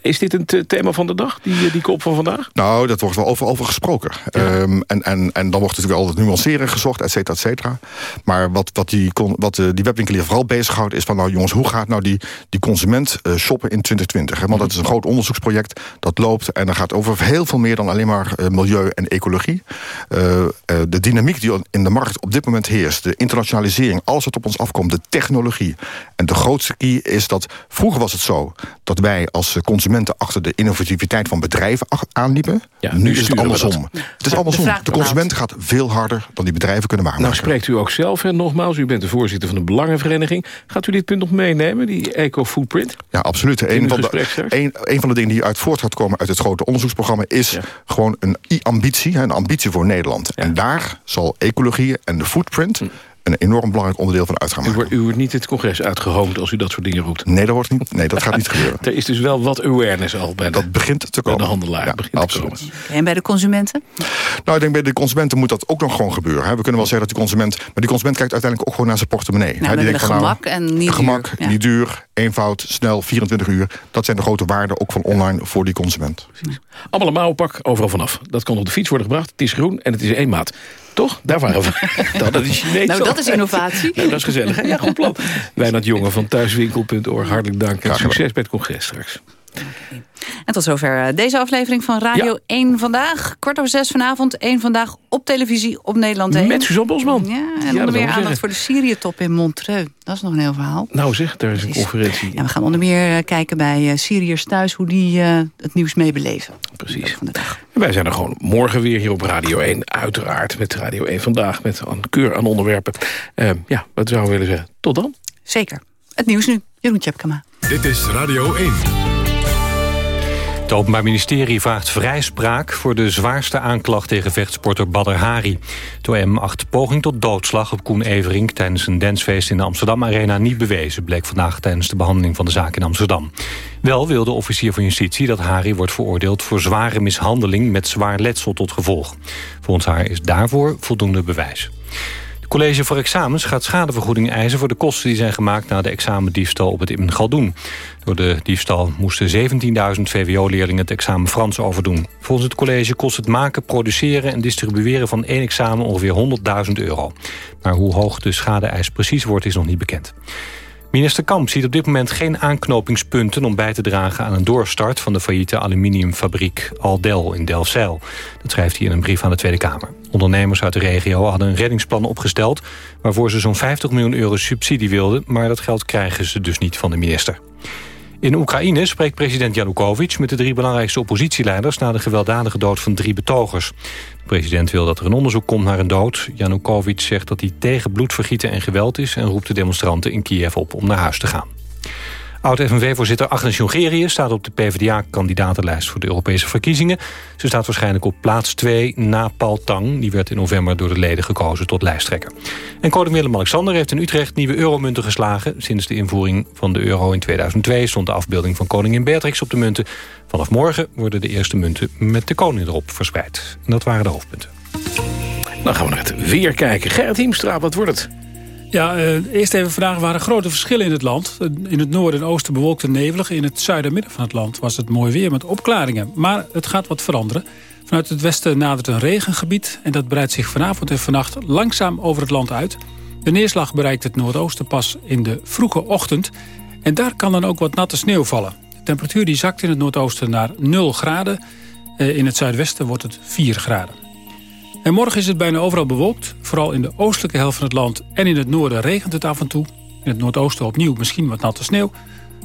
Is dit een thema van de dag, die, die kop van vandaag? Nou, dat wordt wel over, over gesproken. Um, en, en, en dan wordt natuurlijk altijd nuanceren gezocht, et cetera, et cetera. Maar wat, wat, die, wat uh, die webwinkelier vooral bezighoudt is van... nou jongens, hoe gaat nou die, die consument uh, shoppen in 2020? Hè? Want dat is een groot onderzoeksproject, dat loopt... en dat gaat over heel veel meer dan alleen maar milieu en ecologie. De dynamiek die in de markt op dit moment heerst... de internationalisering, alles wat op ons afkomt, de technologie. En de grootste key is dat... vroeger was het zo dat wij als consumenten... achter de innovativiteit van bedrijven aanliepen. Ja, nu, nu is het andersom. Het is andersom. De, de consument gaat veel harder dan die bedrijven kunnen waarmaken. Nou spreekt u ook zelf, hè, nogmaals. U bent de voorzitter van de Belangenvereniging. Gaat u dit punt nog meenemen, die eco-footprint? Ja, absoluut. Een van, de, een, een van de dingen die uit voort gaat komen... uit het grote onderzoeksprogramma... is ja. gewoon een ambitie, een ambitie voor Nederland. Ja. En daar zal ecologie en de footprint... Een enorm belangrijk onderdeel van uit gaan maken. U wordt, u wordt niet het congres uitgehoomd als u dat soort dingen roept? Nee, dat, wordt niet, nee, dat gaat niet [laughs] gebeuren. er is dus wel wat awareness al bij de, dat begint te komen. Bij de handelaar. Ja, begint absoluut. Te komen. En bij de consumenten? Nou, ik denk bij de consumenten moet dat ook nog gewoon gebeuren. Hè. We kunnen wel zeggen dat die consument... maar die consument kijkt uiteindelijk ook gewoon naar zijn portemonnee. Nou, die denkt van, gemak nou, en niet gemak, duur. Ja. niet duur, eenvoud, snel, 24 uur. Dat zijn de grote waarden ook van online voor die consument. Precies. Allemaal een mouwpak, overal vanaf. Dat kan op de fiets worden gebracht. Het is groen en het is één maat. Toch? Daar waren we. [laughs] dat is Chinees. Nou, dat is innovatie. nou, dat is gezellig. Hè? Ja, goed plan. Wijnand Jonge van thuiswinkel.org. Hartelijk dank en succes bij het congres straks. En tot zover deze aflevering van Radio ja. 1 Vandaag. Kwart over zes vanavond. 1 Vandaag op televisie op Nederland 1. Met Suzanne Bosman. Ja, en ja, onder meer aandacht voor de Syrië-top in Montreux. Dat is nog een heel verhaal. Nou zeg, daar is een conferentie. Ja, we gaan onder meer uh, kijken bij uh, Syriërs thuis... hoe die uh, het nieuws meebeleven. Precies. Van de dag. En wij zijn er gewoon morgen weer hier op Radio 1. Uiteraard met Radio 1 Vandaag. Met een keur aan onderwerpen. ja, wat zouden we willen zeggen? Tot dan. Zeker. Het nieuws nu. Jeroen Tjepkema. Dit is Radio 1. Het Openbaar Ministerie vraagt vrijspraak voor de zwaarste aanklacht tegen vechtsporter Badr Hari. Het OM acht poging tot doodslag op Koen Everink tijdens een dansfeest in de Amsterdam Arena niet bewezen, bleek vandaag tijdens de behandeling van de zaak in Amsterdam. Wel wil de officier van justitie dat Hari wordt veroordeeld voor zware mishandeling met zwaar letsel tot gevolg. Volgens haar is daarvoor voldoende bewijs. College voor Examens gaat schadevergoeding eisen... voor de kosten die zijn gemaakt na de examendiefstal op het Ibn Galdoen. Door de diefstal moesten 17.000 VWO-leerlingen het examen Frans overdoen. Volgens het college kost het maken, produceren en distribueren van één examen ongeveer 100.000 euro. Maar hoe hoog de schade-eis precies wordt is nog niet bekend. Minister Kamp ziet op dit moment geen aanknopingspunten... om bij te dragen aan een doorstart van de failliete aluminiumfabriek Aldel in Delfzijl. Dat schrijft hij in een brief aan de Tweede Kamer. Ondernemers uit de regio hadden een reddingsplan opgesteld... waarvoor ze zo'n 50 miljoen euro subsidie wilden... maar dat geld krijgen ze dus niet van de minister. In Oekraïne spreekt president Janukovic met de drie belangrijkste oppositieleiders... na de gewelddadige dood van drie betogers. De president wil dat er een onderzoek komt naar een dood. Janukovic zegt dat hij tegen bloedvergieten en geweld is... en roept de demonstranten in Kiev op om naar huis te gaan. Oud-FNV-voorzitter Agnes Jongerius staat op de PvdA-kandidatenlijst voor de Europese verkiezingen. Ze staat waarschijnlijk op plaats 2 na Paul Tang. Die werd in november door de leden gekozen tot lijsttrekker. En koning Willem-Alexander heeft in Utrecht nieuwe euromunten geslagen. Sinds de invoering van de euro in 2002 stond de afbeelding van koningin Beatrix op de munten. Vanaf morgen worden de eerste munten met de koning erop verspreid. En dat waren de hoofdpunten. Dan gaan we naar het weer kijken. Gerrit Hiemstra, wat wordt het? Ja, uh, eerst even vandaag waren grote verschillen in het land. In het noorden en oosten bewolkt en nevelig. In het zuiden en midden van het land was het mooi weer met opklaringen. Maar het gaat wat veranderen. Vanuit het westen nadert een regengebied... en dat breidt zich vanavond en vannacht langzaam over het land uit. De neerslag bereikt het noordoosten pas in de vroege ochtend. En daar kan dan ook wat natte sneeuw vallen. De temperatuur die zakt in het noordoosten naar 0 graden. Uh, in het zuidwesten wordt het 4 graden. En morgen is het bijna overal bewolkt. Vooral in de oostelijke helft van het land en in het noorden regent het af en toe. In het noordoosten opnieuw misschien wat natte sneeuw.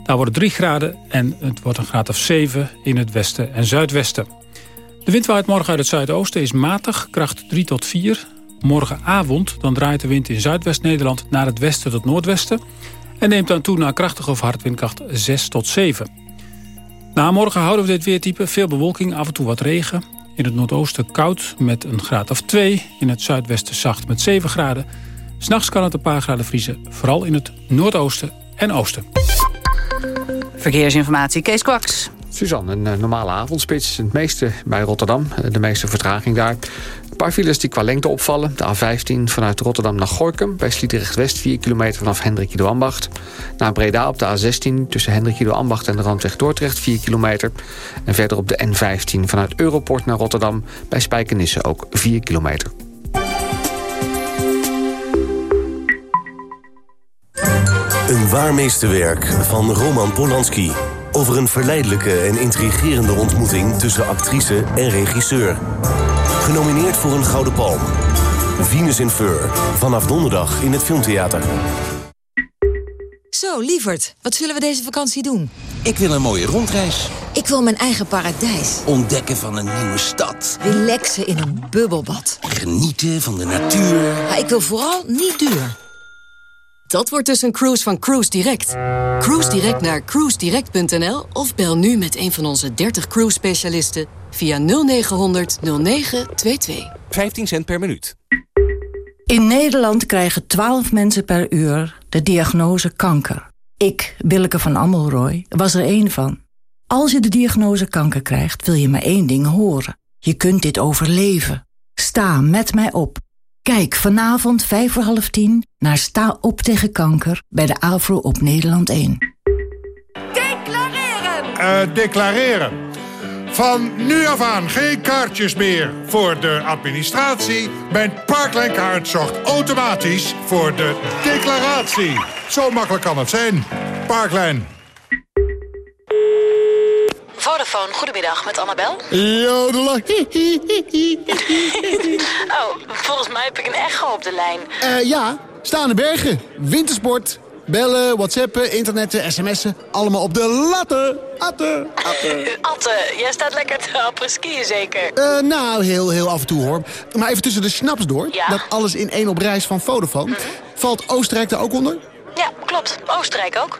Daar wordt het 3 graden en het wordt een graad of 7 in het westen en zuidwesten. De wind waait morgen uit het zuidoosten is matig, kracht 3 tot 4. Morgenavond dan draait de wind in Zuidwest-Nederland naar het westen tot noordwesten... en neemt dan toe naar krachtig of hard windkracht 6 tot 7. Na morgen houden we dit weertype, veel bewolking, af en toe wat regen. In het noordoosten koud met een graad of 2. In het zuidwesten zacht met 7 graden. S'nachts kan het een paar graden vriezen. Vooral in het noordoosten en oosten. Verkeersinformatie, Kees Kwaks. Suzanne, een eh, normale avondspits. Het meeste bij Rotterdam, eh, de meeste vertraging daar. Paar files die qua lengte opvallen. De A15 vanuit Rotterdam naar Gorkum. Bij Sliedrecht West 4 kilometer vanaf Hendrik de Ambacht. Naar Breda op de A16 tussen Hendrik de Ambacht en de Randweg Dordrecht 4 kilometer. En verder op de N15 vanuit Europort naar Rotterdam. Bij Spijkenisse ook 4 kilometer. Een waar meesterwerk van Roman Polanski. Over een verleidelijke en intrigerende ontmoeting tussen actrice en regisseur. Genomineerd voor een Gouden Palm. Venus in Fur. Vanaf donderdag in het Filmtheater. Zo, lieverd, wat zullen we deze vakantie doen? Ik wil een mooie rondreis. Ik wil mijn eigen paradijs. Ontdekken van een nieuwe stad. Relaxen in een bubbelbad. Genieten van de natuur. Maar ik wil vooral niet duur. Dat wordt dus een cruise van Cruise Direct. Cruise Direct naar cruisedirect.nl of bel nu met een van onze 30 cruise specialisten via 0900 0922. 15 cent per minuut. In Nederland krijgen 12 mensen per uur de diagnose kanker. Ik, Willeke van Ammelrooy, was er één van. Als je de diagnose kanker krijgt, wil je maar één ding horen. Je kunt dit overleven. Sta met mij op. Kijk vanavond vijf voor half tien naar Sta op tegen kanker bij de AVRO op Nederland 1. Declareren! Uh, declareren. Van nu af aan geen kaartjes meer voor de administratie. Mijn Parkline kaart zorgt automatisch voor de declaratie. Zo makkelijk kan het zijn. Parkline. Goedemiddag, met Annabel. Jodela. [laughs] oh, volgens mij heb ik een echo op de lijn. Uh, ja, staande bergen, wintersport, bellen, whatsappen, internetten, sms'en. Allemaal op de latte. Atte, atte. [laughs] atte, jij staat lekker te apres-skiën zeker? Uh, nou, heel, heel af en toe hoor. Maar even tussen de snaps door. Ja? Dat alles in één op reis van Vodafone. Mhm. Valt Oostenrijk daar ook onder? Ja, klopt. Oostenrijk ook.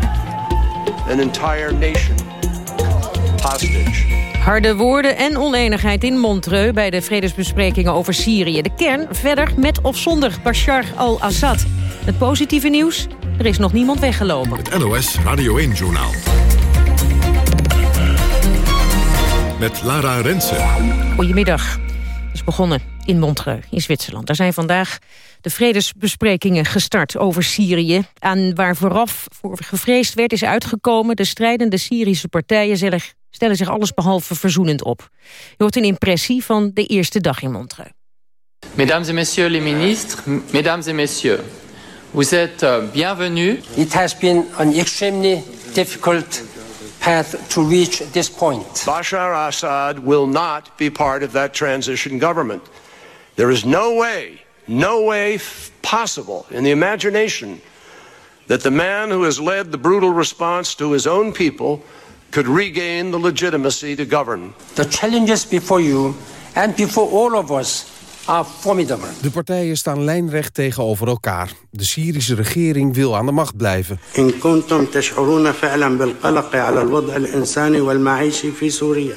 an entire nation hostage. Harde woorden en oneenigheid in Montreux bij de vredesbesprekingen over Syrië. De kern verder met of zonder Bashar al-Assad. Het positieve nieuws, er is nog niemand weggelopen. Het NOS Radio 1-journaal. Met Lara Rensen. Goedemiddag. Is begonnen in Montreux, in Zwitserland. Daar zijn vandaag de vredesbesprekingen gestart over Syrië. Aan waar vooraf voor gevreesd werd is uitgekomen... de strijdende Syrische partijen stellen zich allesbehalve verzoenend op. Je hoort een impressie van de eerste dag in Montreux. Mesdames et messieurs les ministres, mesdames et messieurs, vous êtes euh, bienvenus. It has been an extremely difficult path to reach this point. Bashar Assad will not be part of that transition government. There is no way, no way possible in the imagination that the man who has led the brutal response to his own people could regain the legitimacy to govern. The challenges before you and before all of us. De partijen staan lijnrecht tegenover elkaar. De Syrische regering wil aan de macht blijven.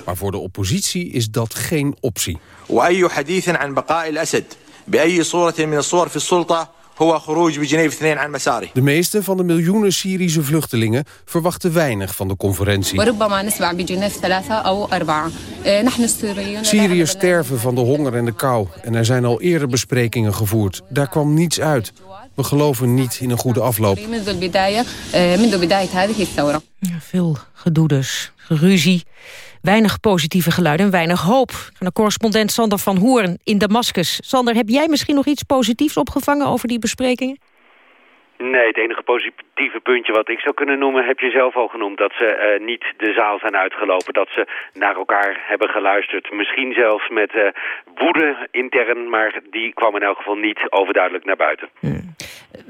Maar voor de oppositie is dat geen optie. De meeste van de miljoenen Syrische vluchtelingen verwachten weinig van de conferentie. Syriërs sterven van de honger en de kou en er zijn al eerder besprekingen gevoerd. Daar kwam niets uit. We geloven niet in een goede afloop. Ja, veel gedoe dus, ruzie. Weinig positieve geluiden en weinig hoop. De correspondent Sander van Hoorn in Damascus. Sander, heb jij misschien nog iets positiefs opgevangen over die besprekingen? Nee, het enige positieve puntje wat ik zou kunnen noemen... heb je zelf al genoemd, dat ze uh, niet de zaal zijn uitgelopen. Dat ze naar elkaar hebben geluisterd. Misschien zelfs met uh, woede intern, maar die kwam in elk geval niet overduidelijk naar buiten. Hmm.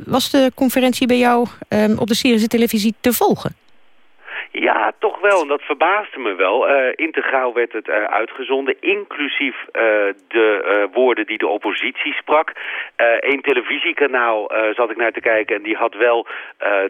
Was de conferentie bij jou um, op de Syrische televisie te volgen? Ja, toch wel. En dat verbaasde me wel. Uh, integraal werd het uh, uitgezonden, inclusief uh, de woorden die de oppositie sprak. Eén televisiekanaal zat ik naar te kijken en die had wel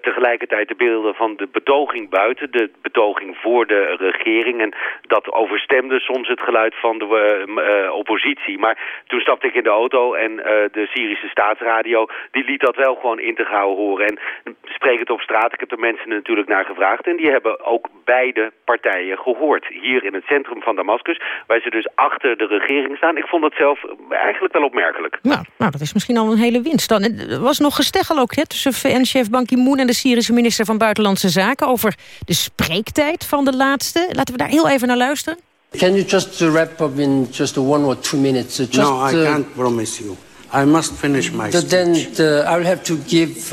tegelijkertijd de beelden van de betoging buiten. De betoging voor de regering. En dat overstemde soms het geluid van de oppositie. Maar toen stapte ik in de auto en de Syrische staatsradio, die liet dat wel gewoon integraal horen. En spreek het op straat, ik heb er mensen natuurlijk naar gevraagd en die hebben ook beide partijen gehoord. Hier in het centrum van Damascus, waar ze dus achter de regering staan. Ik vond dat zelf eigenlijk wel opmerkelijk. Nou, nou dat is misschien al een hele winst dan. Er was nog gesteggel ook hè, tussen VN-chef Ban Ki-moon en de Syrische minister van Buitenlandse Zaken... over de spreektijd van de laatste. Laten we daar heel even naar luisteren. Can you just wrap up in just one or two minutes? Just, no, I can't promise you. I must finish my speech. Then uh, I will have to give...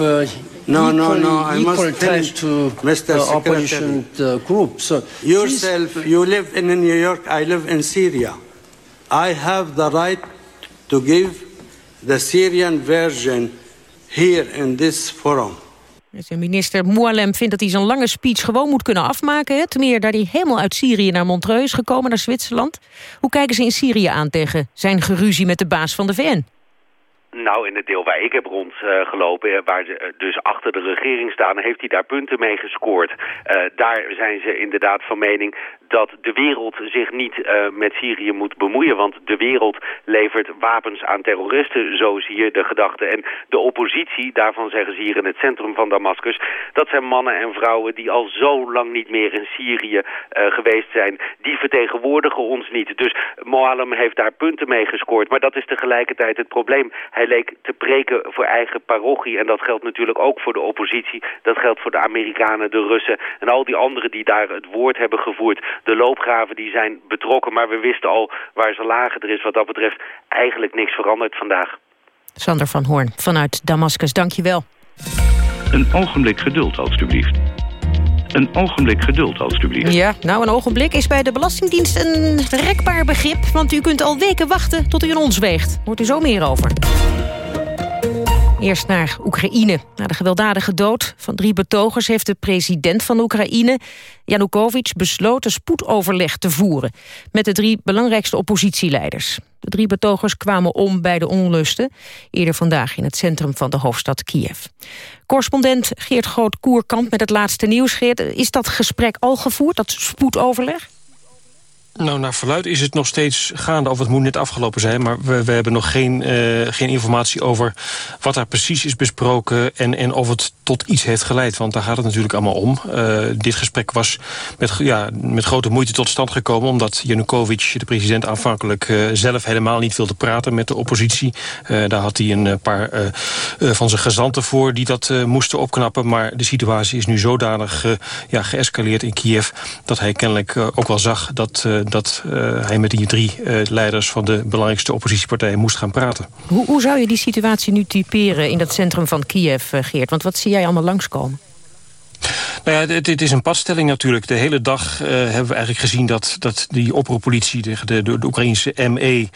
No, no, no. I must finish, to Mr. uh, opposition uh, group. So yourself, please. you live in New York. I live in Syria. I have the right to give the Syrian version here in this forum. Minister Moualem vindt dat hij zo'n lange speech gewoon moet kunnen afmaken. Hè? Ten meer dat hij helemaal uit Syrië naar Montreux is gekomen, naar Zwitserland. Hoe kijken ze in Syrië aan tegen zijn geruzie met de baas van de VN? Nou, in het deel waar ik heb rondgelopen, uh, waar ze dus achter de regering staan, heeft hij daar punten mee gescoord. Uh, daar zijn ze inderdaad van mening dat de wereld zich niet uh, met Syrië moet bemoeien. Want de wereld levert wapens aan terroristen, zo zie je de gedachte. En de oppositie, daarvan zeggen ze hier in het centrum van Damascus... dat zijn mannen en vrouwen die al zo lang niet meer in Syrië uh, geweest zijn. Die vertegenwoordigen ons niet. Dus Moalem heeft daar punten mee gescoord. Maar dat is tegelijkertijd het probleem. Hij leek te preken voor eigen parochie. En dat geldt natuurlijk ook voor de oppositie. Dat geldt voor de Amerikanen, de Russen en al die anderen die daar het woord hebben gevoerd. De loopgraven die zijn betrokken, maar we wisten al waar ze lagen. Er is wat dat betreft eigenlijk niks veranderd vandaag. Sander van Hoorn vanuit Damascus, dank je wel. Een ogenblik geduld, alstublieft. Een ogenblik geduld, alstublieft. Ja, nou, een ogenblik is bij de Belastingdienst een rekbaar begrip... want u kunt al weken wachten tot u in ons weegt. Hoort u zo meer over. Eerst naar Oekraïne. Na de gewelddadige dood van drie betogers... heeft de president van Oekraïne, Yanukovych, besloten spoedoverleg te voeren... met de drie belangrijkste oppositieleiders. De drie betogers kwamen om bij de onlusten... eerder vandaag in het centrum van de hoofdstad Kiev. Correspondent Geert Groot-Koerkamp met het laatste nieuws. Is dat gesprek al gevoerd, dat spoedoverleg? Nou, naar verluid is het nog steeds gaande, of het moet net afgelopen zijn... maar we, we hebben nog geen, uh, geen informatie over wat daar precies is besproken... En, en of het tot iets heeft geleid, want daar gaat het natuurlijk allemaal om. Uh, dit gesprek was met, ja, met grote moeite tot stand gekomen... omdat Janukovic, de president, aanvankelijk uh, zelf helemaal niet wilde praten met de oppositie. daar had hij een paar van zijn gezanten voor die dat moesten opknappen. Maar de situatie is nu zodanig ja, geëscaleerd in Kiev... dat hij kennelijk ook wel zag dat dat uh, hij met die drie uh, leiders van de belangrijkste oppositiepartijen moest gaan praten. Hoe, hoe zou je die situatie nu typeren in dat centrum van Kiev, Geert? Want wat zie jij allemaal langskomen? Nou ja, het, is een padstelling natuurlijk. De hele dag uh, hebben we eigenlijk gezien dat, dat die oproeppolitie, de, de, de Oekraïnse ME,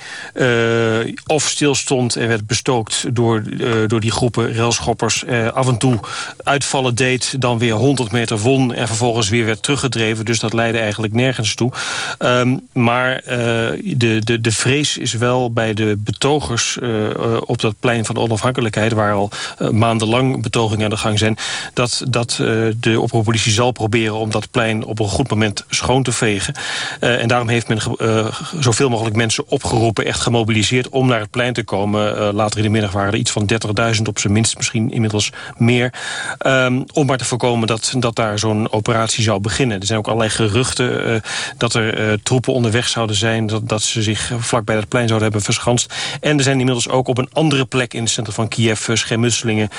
uh, of stilstond en werd bestookt door, uh, door die groepen railschoppers. af en toe uitvallen deed, dan weer 100 meter won en vervolgens weer werd teruggedreven. Dus dat leidde eigenlijk nergens toe. Um, maar de, de, de vrees is wel bij de betogers op dat plein van de onafhankelijkheid, waar al maandenlang betogingen aan de gang zijn, dat, dat de oproeppolitie zal proberen om dat plein op een goed moment schoon te vegen. Uh, en daarom heeft men uh, zoveel mogelijk mensen opgeroepen, echt gemobiliseerd om naar het plein te komen. Uh, later in de middag waren er iets van 30.000 op zijn minst, misschien inmiddels meer. Um, om maar te voorkomen dat, dat daar zo'n operatie zou beginnen. Er zijn ook allerlei geruchten dat er troepen onderweg zouden zijn, dat, dat ze zich vlakbij dat plein zouden hebben verschanst. En er zijn inmiddels ook op een andere plek in het centrum van Kiev schermutselingen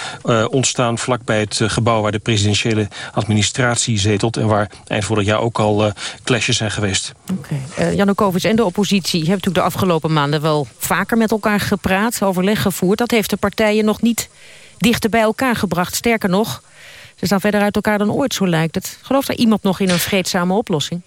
ontstaan vlakbij het gebouw waar de presidentiële administratie zetelt... en waar eind vorig jaar ook al uh, clashes zijn geweest. Oké. Okay. Uh, Janukovic en de oppositie hebben natuurlijk de afgelopen maanden... wel vaker met elkaar gepraat, overleg gevoerd. Dat heeft de partijen nog niet dichter bij elkaar gebracht. Sterker nog, ze staan verder uit elkaar dan ooit, zo lijkt het. Gelooft er iemand nog in een vreedzame oplossing?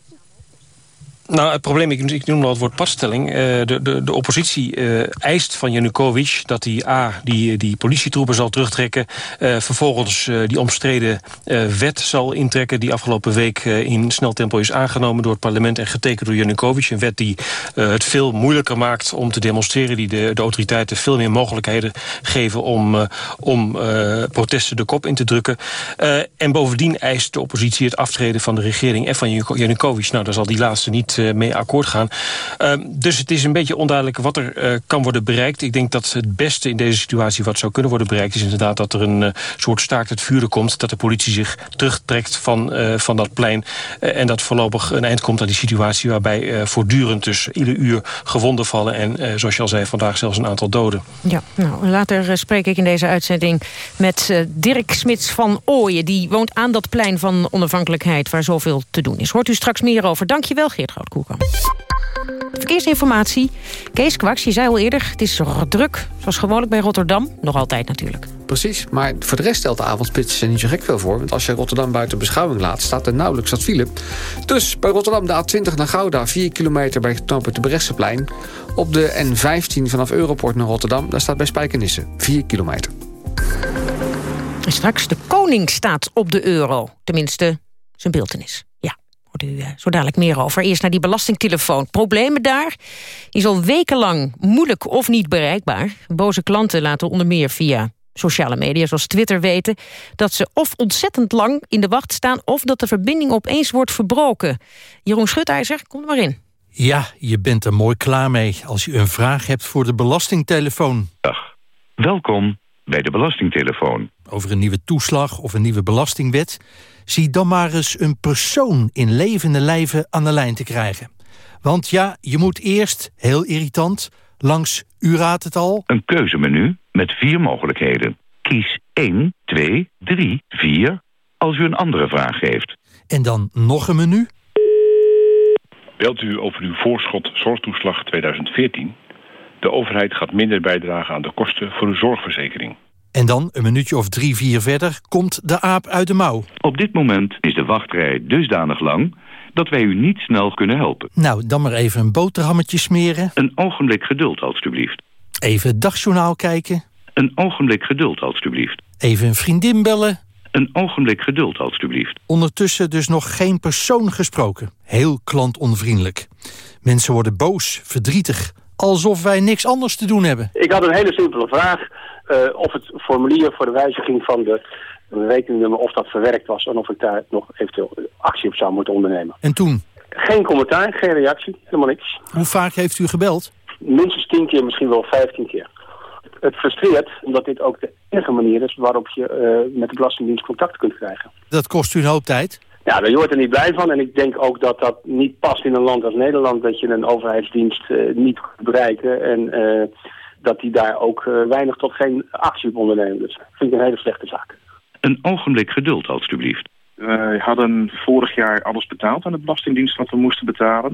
Nou, het probleem, ik, ik noem al het woord passtelling. Uh, de, de, de oppositie uh, eist van Janukovic dat hij A, die, die politietroepen zal terugtrekken... Uh, vervolgens die omstreden wet zal intrekken... die afgelopen week in snel tempo is aangenomen door het parlement... en getekend door Janukovic. Een wet die het veel moeilijker maakt om te demonstreren... die de, de autoriteiten veel meer mogelijkheden geven... om, om protesten de kop in te drukken. en bovendien eist de oppositie het aftreden van de regering... en van Janukovic. Nou, daar zal die laatste niet mee akkoord gaan. Uh, dus het is een beetje onduidelijk wat er uh, kan worden bereikt. Ik denk dat het beste in deze situatie wat zou kunnen worden bereikt... is inderdaad dat er een uh, soort staakt het vuren komt. Dat de politie zich terugtrekt van, van dat plein. en dat voorlopig een eind komt aan die situatie... waarbij voortdurend dus ieder uur gewonden vallen. En zoals je al zei, vandaag zelfs een aantal doden. Ja, nou, later spreek ik in deze uitzending met Dirk Smits van Ooyen. Die woont aan dat plein van onafhankelijkheid... waar zoveel te doen is. Hoort u straks meer over. Dankjewel, Geert Groot. Verkeersinformatie. Kees Kwaks, je zei al eerder, het is druk. Zoals gewoonlijk bij Rotterdam. Nog altijd natuurlijk. Precies, maar voor de rest stelt de avondspits er niet zo gek veel voor. Want als je Rotterdam buiten beschouwing laat, staat er nauwelijks wat file. Dus bij Rotterdam de A20 naar Gouda, 4 kilometer bij knooppunt de Bresseplein. Op de N15 vanaf Europort naar Rotterdam, daar staat bij Spijkenisse 4 kilometer. En straks de koning staat op de euro. Tenminste, zijn beeltenis hoort u zo dadelijk meer over. Eerst naar die belastingtelefoon. Problemen daar is al wekenlang moeilijk of niet bereikbaar. Boze klanten laten onder meer via sociale media zoals Twitter weten... dat ze of ontzettend lang in de wacht staan... of dat de verbinding opeens wordt verbroken. Jeroen Schutijzer, kom er maar in. Ja, je bent er mooi klaar mee als je een vraag hebt voor de belastingtelefoon. Dag, welkom bij de belastingtelefoon. Over een nieuwe toeslag of een nieuwe belastingwet zie dan maar eens een persoon in levende lijven aan de lijn te krijgen. Want ja, je moet eerst, heel irritant, langs, u raadt het al... Een keuzemenu met vier mogelijkheden. Kies 1, 2, 3, 4 als u een andere vraag heeft. En dan nog een menu? Wilt u over uw voorschot zorgtoeslag 2014? De overheid gaat minder bijdragen aan de kosten voor uw zorgverzekering. En dan, een minuutje of drie, vier verder, komt de aap uit de mouw. Op dit moment is de wachtrij dusdanig lang dat wij u niet snel kunnen helpen. Nou, dan maar even een boterhammetje smeren. Een ogenblik geduld, alstublieft. Even het dagjournaal kijken. Een ogenblik geduld, alstublieft. Even een vriendin bellen. Een ogenblik geduld, alstublieft. Ondertussen dus nog geen persoon gesproken. Heel klantonvriendelijk. Mensen worden boos, verdrietig. Alsof wij niks anders te doen hebben. Ik had een hele simpele vraag. eh, of het formulier voor de wijziging van de rekeningnummer... of dat verwerkt was en of ik daar nog eventueel actie op zou moeten ondernemen. En toen? Geen commentaar, geen reactie, helemaal niks. Hoe vaak heeft u gebeld? Minstens tien keer, misschien wel vijftien keer. Het frustreert, omdat dit ook de enige manier is waarop je eh, met de Belastingdienst contact kunt krijgen. Dat kost u een hoop tijd. Ja, daar wordt er niet blij van. En ik denk ook dat dat niet past in een land als Nederland... dat je een overheidsdienst eh, niet kunt bereiken... en eh, dat die daar ook eh, weinig tot geen actie op ondernemen. Dus dat vind ik een hele slechte zaak. Een ogenblik geduld, alstublieft. Wij hadden vorig jaar alles betaald aan de Belastingdienst wat we moesten betalen.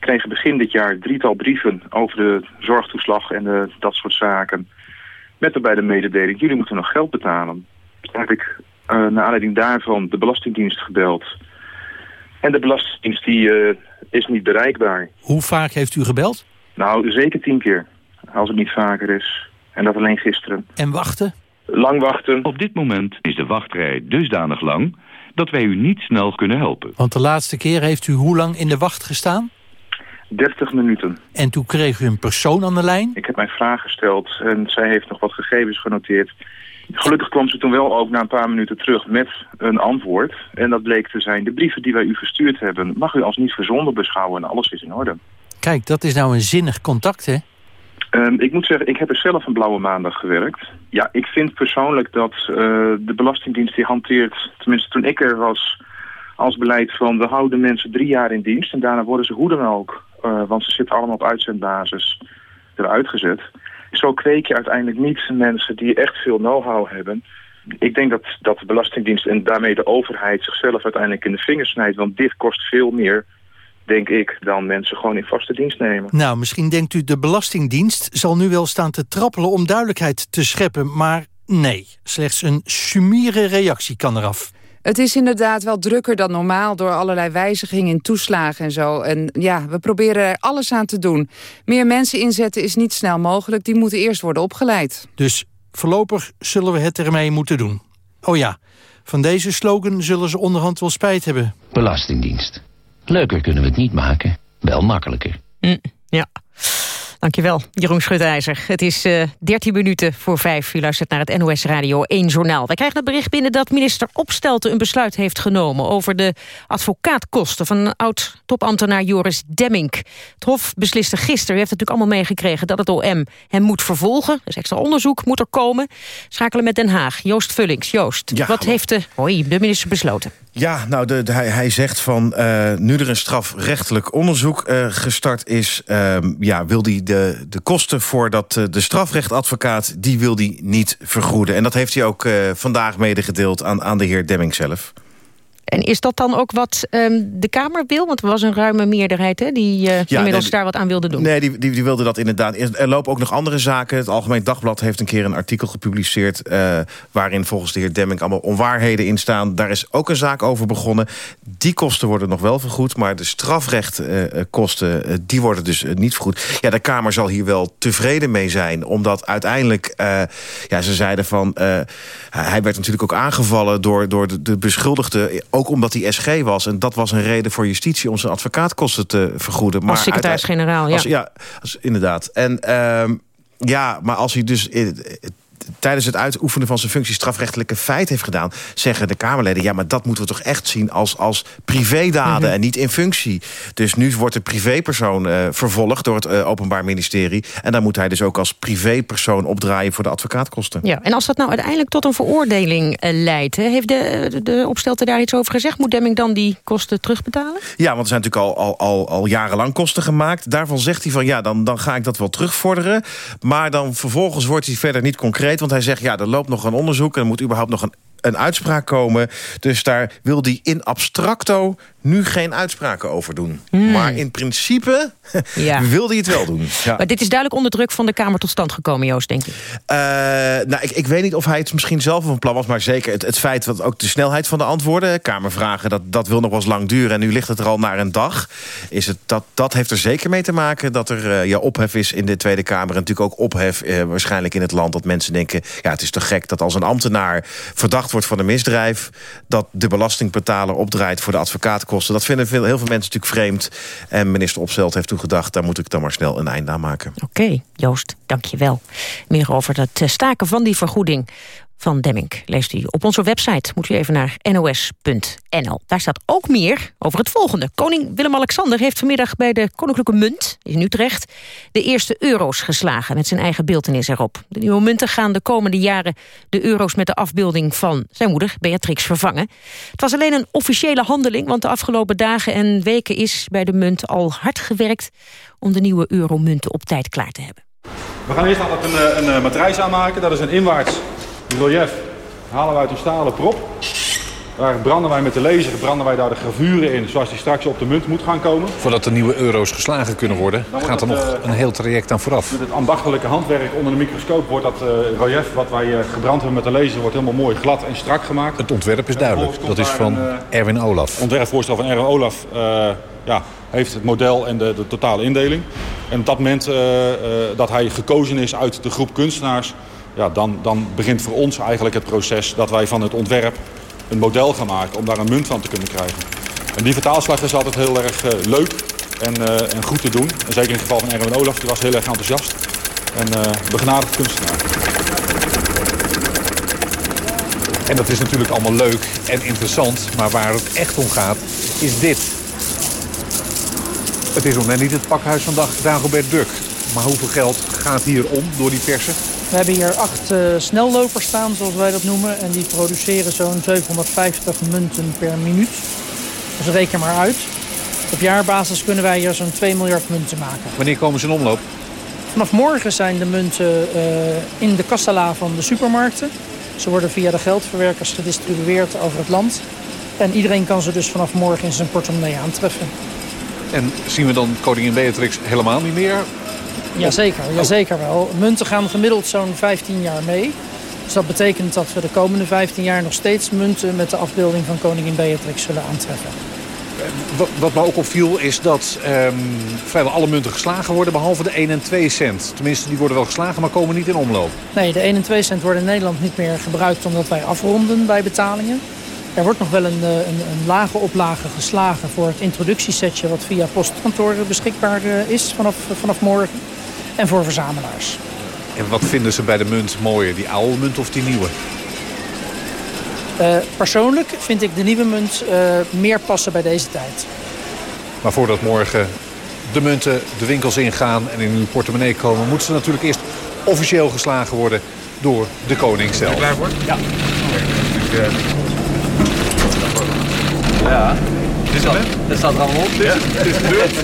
We kregen begin dit jaar drietal brieven over de zorgtoeslag en de, dat soort zaken. Met daarbij de mededeling, jullie moeten nog geld betalen. Heb ik naar aanleiding daarvan de Belastingdienst gebeld. En de Belastingdienst die, uh, is niet bereikbaar. Hoe vaak heeft u gebeld? Nou, zeker tien keer. Als het niet vaker is. En dat alleen gisteren. En wachten? Lang wachten. Op dit moment is de wachtrij dusdanig lang dat wij u niet snel kunnen helpen. Want de laatste keer heeft u hoe lang in de wacht gestaan? 30 minuten. En toen kreeg u een persoon aan de lijn? Ik heb mijn vraag gesteld en zij heeft nog wat gegevens genoteerd. Gelukkig kwam ze toen wel ook na een paar minuten terug met een antwoord. En dat bleek te zijn, de brieven die wij u verstuurd hebben... mag u als niet verzonden beschouwen en alles is in orde. Kijk, dat is nou een zinnig contact, hè? Um, ik moet zeggen, ik heb er zelf een blauwe maandag gewerkt. Ja, ik vind persoonlijk dat uh, de Belastingdienst die hanteert... tenminste toen ik er was als beleid van... we houden mensen drie jaar in dienst en daarna worden ze hoe dan ook... Uh, want ze zitten allemaal op uitzendbasis eruit gezet. Zo kweek je uiteindelijk niet mensen die echt veel know-how hebben. Ik denk dat, dat de Belastingdienst en daarmee de overheid zichzelf uiteindelijk in de vingers snijdt. Want dit kost veel meer, denk ik, dan mensen gewoon in vaste dienst nemen. Nou, misschien denkt u de Belastingdienst zal nu wel staan te trappelen om duidelijkheid te scheppen. Maar nee, slechts een sumiere reactie kan eraf. Het is inderdaad wel drukker dan normaal door allerlei wijzigingen in toeslagen en zo. En ja, we proberen er alles aan te doen. Meer mensen inzetten is niet snel mogelijk. Die moeten eerst worden opgeleid. Dus voorlopig zullen we het ermee moeten doen. Oh ja, van deze slogan zullen ze onderhand wel spijt hebben. Belastingdienst. Leuker kunnen we het niet maken, wel makkelijker. Mm, ja. Dankjewel, Jeroen Schutijzer. Het is uh, 13 minuten voor vijf. U luistert naar het NOS Radio 1 Journaal. Wij krijgen het bericht binnen dat minister Opstelten een besluit heeft genomen... over de advocaatkosten van oud-topambtenaar Joris Demmink. Het Hof besliste gisteren, u heeft het natuurlijk allemaal meegekregen... dat het OM hem moet vervolgen. Dus extra onderzoek moet er komen. Schakelen met Den Haag. Joost Vullings. Joost, ja, wat heeft de, hoi, de minister besloten? Ja, nou, de, hij, zegt van uh, nu er een strafrechtelijk onderzoek uh, gestart is... Uh, ja, wil hij de, de kosten voor dat, uh, de strafrechtadvocaat... die wil hij niet vergoeden. En dat heeft hij ook vandaag medegedeeld aan, aan de heer Demming zelf. En is dat dan ook wat um, de Kamer wil? Want er was een ruime meerderheid hè, die uh, ja, inmiddels nee, daar wat aan wilde doen. Nee, die, die, die wilde dat inderdaad. Er lopen ook nog andere zaken. Het Algemeen Dagblad heeft een keer een artikel gepubliceerd... Uh, waarin volgens de heer Demming allemaal onwaarheden in staan. Daar is ook een zaak over begonnen. Die kosten worden nog wel vergoed. Maar de strafrechtkosten, uh, die worden dus niet vergoed. Ja, de Kamer zal hier wel tevreden mee zijn. Omdat uiteindelijk, ja, ze zeiden van... hij werd natuurlijk ook aangevallen door, door de, de beschuldigde ook omdat hij SG was. En dat was een reden voor justitie om zijn advocaatkosten te vergoeden. Maar als secretaris-generaal, ja. Als, ja als, inderdaad. En uh, ja, maar als hij dus tijdens het uitoefenen van zijn functie strafrechtelijke feit heeft gedaan... zeggen de Kamerleden, ja, maar dat moeten we toch echt zien als, als privédaden mm -hmm. en niet in functie. Dus nu wordt de privépersoon uh, vervolgd door het uh, Openbaar Ministerie... en dan moet hij dus ook als privépersoon opdraaien voor de advocaatkosten. Ja, en als dat nou uiteindelijk tot een veroordeling uh, leidt... Hè, heeft de, de opstelte daar iets over gezegd? Moet Demming dan die kosten terugbetalen? Ja, want er zijn natuurlijk al, al, al, al jarenlang kosten gemaakt. Daarvan zegt hij van, ja, dan, dan ga ik dat wel terugvorderen. Maar dan vervolgens wordt hij verder niet concreet want hij zegt, ja, er loopt nog een onderzoek... en er moet überhaupt nog een een uitspraak komen. Dus daar wil hij in abstracto nu geen uitspraken over doen. Hmm. Maar in principe [laughs] Ja. wil hij het wel doen. [laughs] Ja. Maar dit is duidelijk onder druk van de Kamer tot stand gekomen, Joost, denk ik. Eh, nou, ik, ik weet niet of hij het misschien zelf van plan was... maar zeker het, het feit dat ook de snelheid van de antwoorden... Kamervragen, dat, dat wil nog wel eens lang duren... en nu ligt het er al naar een dag. Is het, dat, dat heeft er zeker mee te maken dat er eh, ja, ophef is in de Tweede Kamer... en natuurlijk ook ophef eh, waarschijnlijk in het land... dat mensen denken, ja, het is toch gek dat als een ambtenaar... verdacht wordt van een misdrijf... dat de belastingbetaler opdraait voor de advocatenkosten. Dat vinden veel, heel veel mensen natuurlijk vreemd. En minister Opstelt heeft toegedacht... daar moet ik dan maar snel een eind aan maken. Oké, Joost, dank je wel. Meer over het eh, staken van die vergoeding van Demming leest u op onze website. Moet u even naar nos.nl. Daar staat ook meer over het volgende. Koning Willem-Alexander heeft vanmiddag bij de Koninklijke Munt in Utrecht... de eerste euro's geslagen met zijn eigen beeltenis erop. De nieuwe munten gaan de komende jaren de euro's met de afbeelding van zijn moeder, Beatrix, vervangen. Het was alleen een officiële handeling, want de afgelopen dagen en weken is bij de munt al hard gewerkt om de nieuwe euromunten op tijd klaar te hebben. We gaan eerst namelijk een, eh, een, eh, matrijs aanmaken. Dat is een inwaarts relief. Halen we uit een stalen prop. Daar branden wij met de laser branden wij daar de gravuren in... zoals die straks op de munt moet gaan komen. Voordat de nieuwe euro's geslagen kunnen worden, gaat er nog eh, een heel traject aan vooraf. Met het ambachtelijke handwerk onder de microscoop wordt dat eh, relief... wat wij eh, gebrand hebben met de laser wordt helemaal mooi glad en strak gemaakt. Het ontwerp is duidelijk. Dat is van Erwin Olaf. Het ontwerpvoorstel van Erwin Olaf ja, heeft het model en de, de totale indeling. En op dat moment dat hij gekozen is uit de groep kunstenaars... Ja, dan, dan begint voor ons eigenlijk het proces dat wij van het ontwerp een model gaan maken... om daar een munt van te kunnen krijgen. En die vertaalslag is altijd heel erg eh, leuk en, eh, en goed te doen. En zeker in het geval van Erwin Olaf, die was heel erg enthousiast. En eh begenadigd kunstenaar. En dat is natuurlijk allemaal leuk en interessant, maar waar het echt om gaat, is dit. Het is nog net niet het pakhuis van dag Dagobert Duck. Maar hoeveel geld gaat hier om door die persen? We hebben hier acht eh, snellopers staan, zoals wij dat noemen. En die produceren zo'n 750 munten per minuut. Dus reken maar uit. Op jaarbasis kunnen wij hier zo'n 2 miljard munten maken. Wanneer komen ze in omloop? Vanaf morgen zijn de munten eh, in de kassala van de supermarkten. Ze worden via de geldverwerkers gedistribueerd over het land. En iedereen kan ze dus vanaf morgen in zijn portemonnee aantreffen. En zien we dan koningin Beatrix helemaal niet meer? Jazeker, jazeker wel. Munten gaan gemiddeld zo'n 15 jaar mee. Dus dat betekent dat we de komende 15 jaar nog steeds munten met de afbeelding van koningin Beatrix zullen aantreffen. Wat, me ook opviel is dat ehm, vrijwel alle munten geslagen worden... behalve de 1 en 2 cent. Tenminste, die worden wel geslagen, maar komen niet in omloop. Nee, de 1 en 2 cent worden in Nederland niet meer gebruikt omdat wij afronden bij betalingen. Er wordt nog wel een, eh, een, een lage oplage geslagen voor het introductiesetje wat via postkantoren beschikbaar eh, is vanaf, vanaf morgen. En voor verzamelaars. En wat vinden ze bij de munt mooier? Die oude munt of die nieuwe? Eh, persoonlijk vind ik de nieuwe munt eh, meer passen bij deze tijd. Maar voordat morgen de munten de winkels ingaan en in uw portemonnee komen... moeten ze natuurlijk eerst officieel geslagen worden door de koning zelf. klaar voor? Ja. Ja, dit staat, dat staat er allemaal op. Ja, het is gebeurd.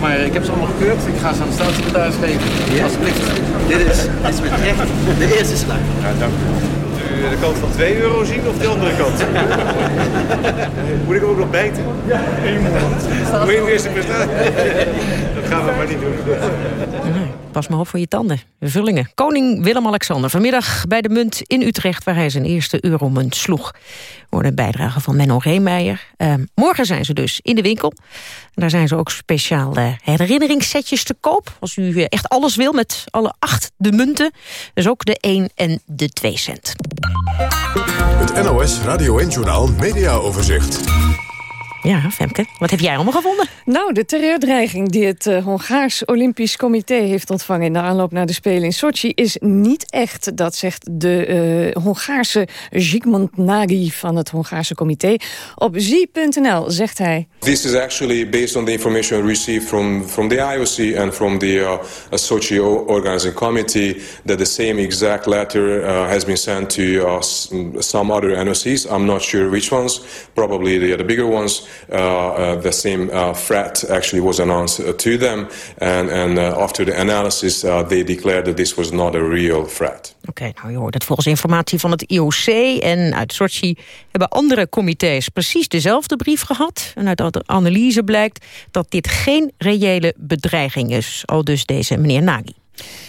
Maar ik heb ze allemaal gekeurd. Ik ga ze aan de staatssecretaris geven. Alsjeblieft. Dit is, dit is met echt de eerste slag. Ja, dank u. Wilt u de kant van 2 euro zien of de andere kant? [laughs] Moet ik hem ook nog bijten? Ja, één Moet je eerst prestatie? Dat gaan we maar niet doen. Pas maar op voor je tanden. Vullingen. Koning Willem-Alexander vanmiddag bij de munt in Utrecht... waar hij zijn eerste euromunt sloeg. Voor een bijdrage van Menno Reemeijer. Eh, morgen zijn ze dus in de winkel. En daar zijn ze ook speciaal eh, herinneringssetjes te koop. Als u eh, echt alles wil met alle acht de munten. Dus ook de 1 en de 2 cent. Het NOS Radio 1-journaal Media Overzicht. Ja, Femke, wat heb jij allemaal gevonden? Nou, de terreurdreiging die het uh, Hongaars Olympisch Comité heeft ontvangen... in de aanloop naar de Spelen in Sochi is niet echt. Dat zegt de uh, Hongaarse Zsigmond Nagy van het Hongaarse Comité. Op zie.nl zegt hij... This is actually based on the information received from, from the IOC... and from the uh, Sochi Organizing Committee... that the same exact letter uh, has been sent to uh, some other NOCs. I'm not sure which ones, probably the, the bigger ones... uh, uh, the same uh, threat actually was announced to them. And, and after the analysis, they declared that this was not a real threat. Oké, nou je hoort het volgens informatie van het IOC en uit Sochi hebben andere comité's precies dezelfde brief gehad. En uit de analyse blijkt dat dit geen reële bedreiging is, al dus deze meneer Nagy.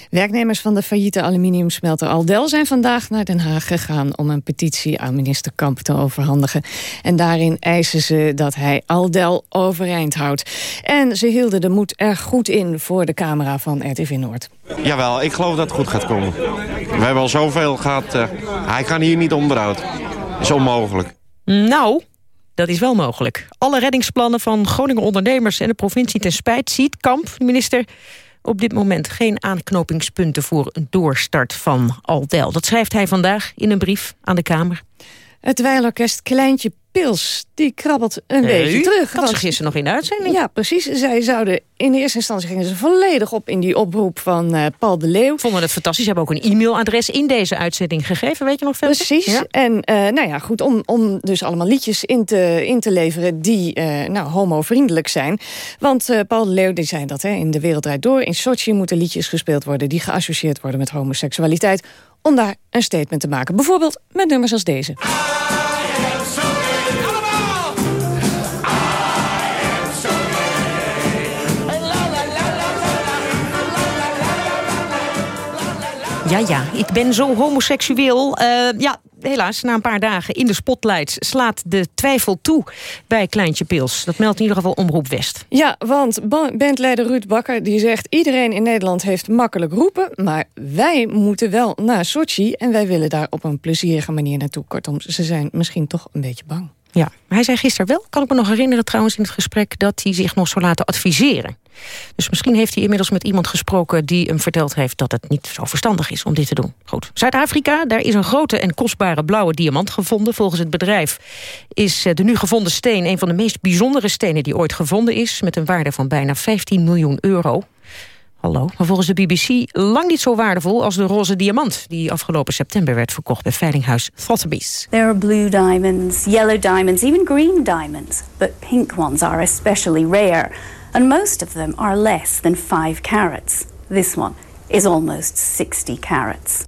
Werknemers van de failliete aluminiumsmelter Aldel zijn vandaag naar Den Haag gegaan om een petitie aan minister Kamp te overhandigen. En daarin eisen ze dat hij Aldel overeind houdt. En ze hielden de moed er goed in voor de camera van RTV Noord. Jawel, ik geloof dat het goed gaat komen. We hebben al zoveel gehad. Uh, hij kan hier niet onderuit. Dat is onmogelijk. Nou, dat is wel mogelijk. Alle reddingsplannen van Groningen ondernemers en de provincie ten spijt ziet Kamp, de minister, op dit moment geen aanknopingspunten voor een doorstart van Aldel. Dat schrijft hij vandaag in een brief aan de Kamer. Het wijlorkest Kleintje Pils, die krabbelt een beetje terug. Dat ze gisteren nog in de uitzending. Ja, precies. Zij zouden in eerste instantie gingen ze volledig op in die oproep van uh, Paul de Leeuw. Vonden het fantastisch. Ze hebben ook een e-mailadres in deze uitzending gegeven. Weet je nog veel? Precies. Ja. En uh, nou ja, goed, om, om dus allemaal liedjes in te, in te leveren die uh, nou, homovriendelijk zijn. Want Paul de Leeuw die zei dat hè, in De Wereld Draait Door. In Sochi moeten liedjes gespeeld worden die geassocieerd worden met homoseksualiteit. Om daar een statement te maken. Bijvoorbeeld met nummers als deze. Ja, ja, ik ben zo homoseksueel. Uh, ja, helaas, na een paar dagen in de spotlight slaat de twijfel toe bij Kleintje Pils. Dat meldt in ieder geval Omroep West. Ja, want bandleider Ruud Bakker die zegt... iedereen in Nederland heeft makkelijk roepen... maar wij moeten wel naar Sochi en wij willen daar op een plezierige manier naartoe. Kortom, ze zijn misschien toch een beetje bang. Ja, hij zei gisteren wel, kan ik me nog herinneren trouwens in het gesprek... dat hij zich nog zou laten adviseren. Dus misschien heeft hij inmiddels met iemand gesproken... die hem verteld heeft dat het niet zo verstandig is om dit te doen. Goed. Zuid-Afrika, daar is een grote en kostbare blauwe diamant gevonden. Volgens het bedrijf is de nu gevonden steen... een van de meest bijzondere stenen die ooit gevonden is... met een waarde van bijna 15 miljoen euro. Hallo. Maar volgens de BBC lang niet zo waardevol als de roze diamant... die afgelopen september werd verkocht bij veilinghuis Sotheby's. There are blue diamonds, yellow diamonds, even green diamonds. But pink ones are especially rare. And most of them are less than 5 carats. This one is almost 60 carats.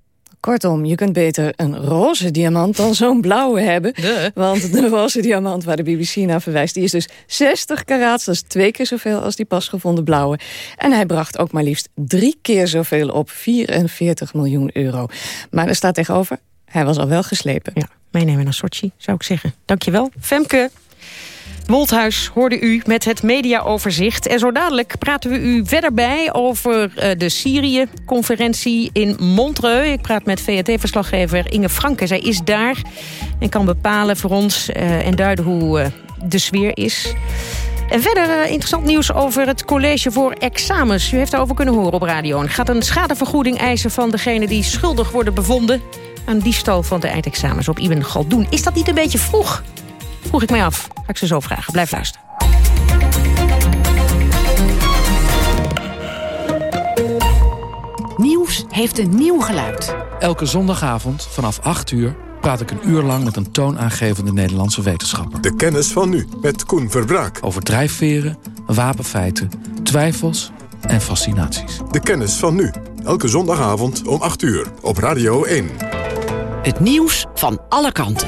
Kortom, je kunt beter een roze diamant dan zo'n blauwe hebben. De. Want de roze diamant waar de BBC naar verwijst... die is dus 60 karaats, dat is twee keer zoveel als die pas gevonden blauwe. En hij bracht ook maar liefst drie keer zoveel op, 44 miljoen euro. Maar er staat tegenover, hij was al wel geslepen. Ja, meenemen naar Sochi, zou ik zeggen. Dankjewel. Femke. Wolthuis hoorde u met het mediaoverzicht. En zo dadelijk praten we u verder bij over uh, de Syrië-conferentie in Montreux. Ik praat met VRT-verslaggever Inge Franke. Zij is daar en kan bepalen voor ons uh, en duiden hoe uh, de sfeer is. En verder interessant nieuws over het college voor examens. U heeft daarover kunnen horen op radio. En gaat een schadevergoeding eisen van degene die schuldig worden bevonden... aan diefstal van de eindexamens op Ibn Galdoen. Is dat niet een beetje vroeg? Vroeg ik mij af. Ga ik ze zo vragen. Blijf luisteren. Nieuws heeft een nieuw geluid. Elke zondagavond vanaf 8 uur praat ik een uur lang met een toonaangevende Nederlandse wetenschapper. De kennis van nu, met Koen Verbraak. Over drijfveren, wapenfeiten, twijfels en fascinaties. De kennis van nu, elke zondagavond om 8 uur op Radio 1. Het nieuws van alle kanten.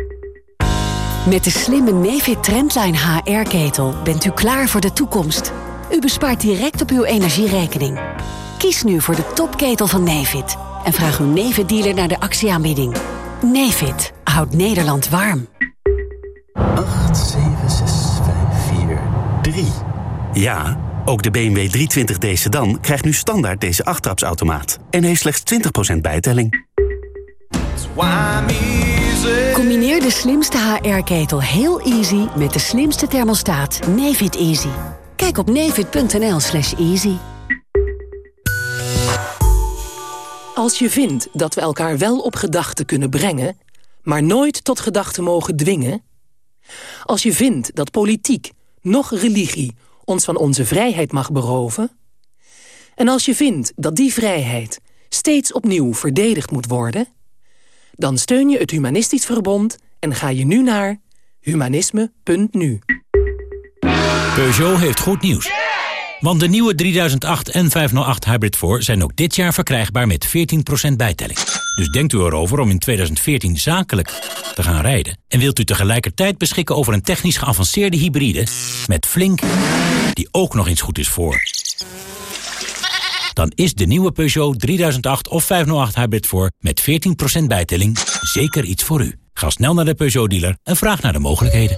Met de slimme Nefit Trendline HR-ketel bent u klaar voor de toekomst. U bespaart direct op uw energierekening. Kies nu voor de topketel van Nefit. En vraag uw Nefit-dealer naar de actieaanbieding. Nefit houdt Nederland warm. 8, 7, 6, 5, 4, 3. Ja, ook de BMW 320d sedan krijgt nu standaard deze achttrapsautomaat. En heeft slechts 20% bijtelling. Combineer de slimste HR-ketel heel easy met de slimste thermostaat Nefit Easy. Kijk op nefit.nl slash easy. Als je vindt dat we elkaar wel op gedachten kunnen brengen... maar nooit tot gedachten mogen dwingen... als je vindt dat politiek, nog religie... ons van onze vrijheid mag beroven... en als je vindt dat die vrijheid steeds opnieuw verdedigd moet worden... dan steun je het Humanistisch Verbond en ga je nu naar humanisme.nu. Peugeot heeft goed nieuws. Want de nieuwe 3008 en 508 Hybrid 4 zijn ook dit jaar verkrijgbaar met 14% bijtelling. Dus denkt u erover om in 2014 zakelijk te gaan rijden. En wilt u tegelijkertijd beschikken over een technisch geavanceerde hybride... met Flink, die ook nog eens goed is voor... Dan is de nieuwe Peugeot 3008 of 508 Hybrid 4 met 14% bijtelling zeker iets voor u. Ga snel naar de Peugeot-dealer en vraag naar de mogelijkheden.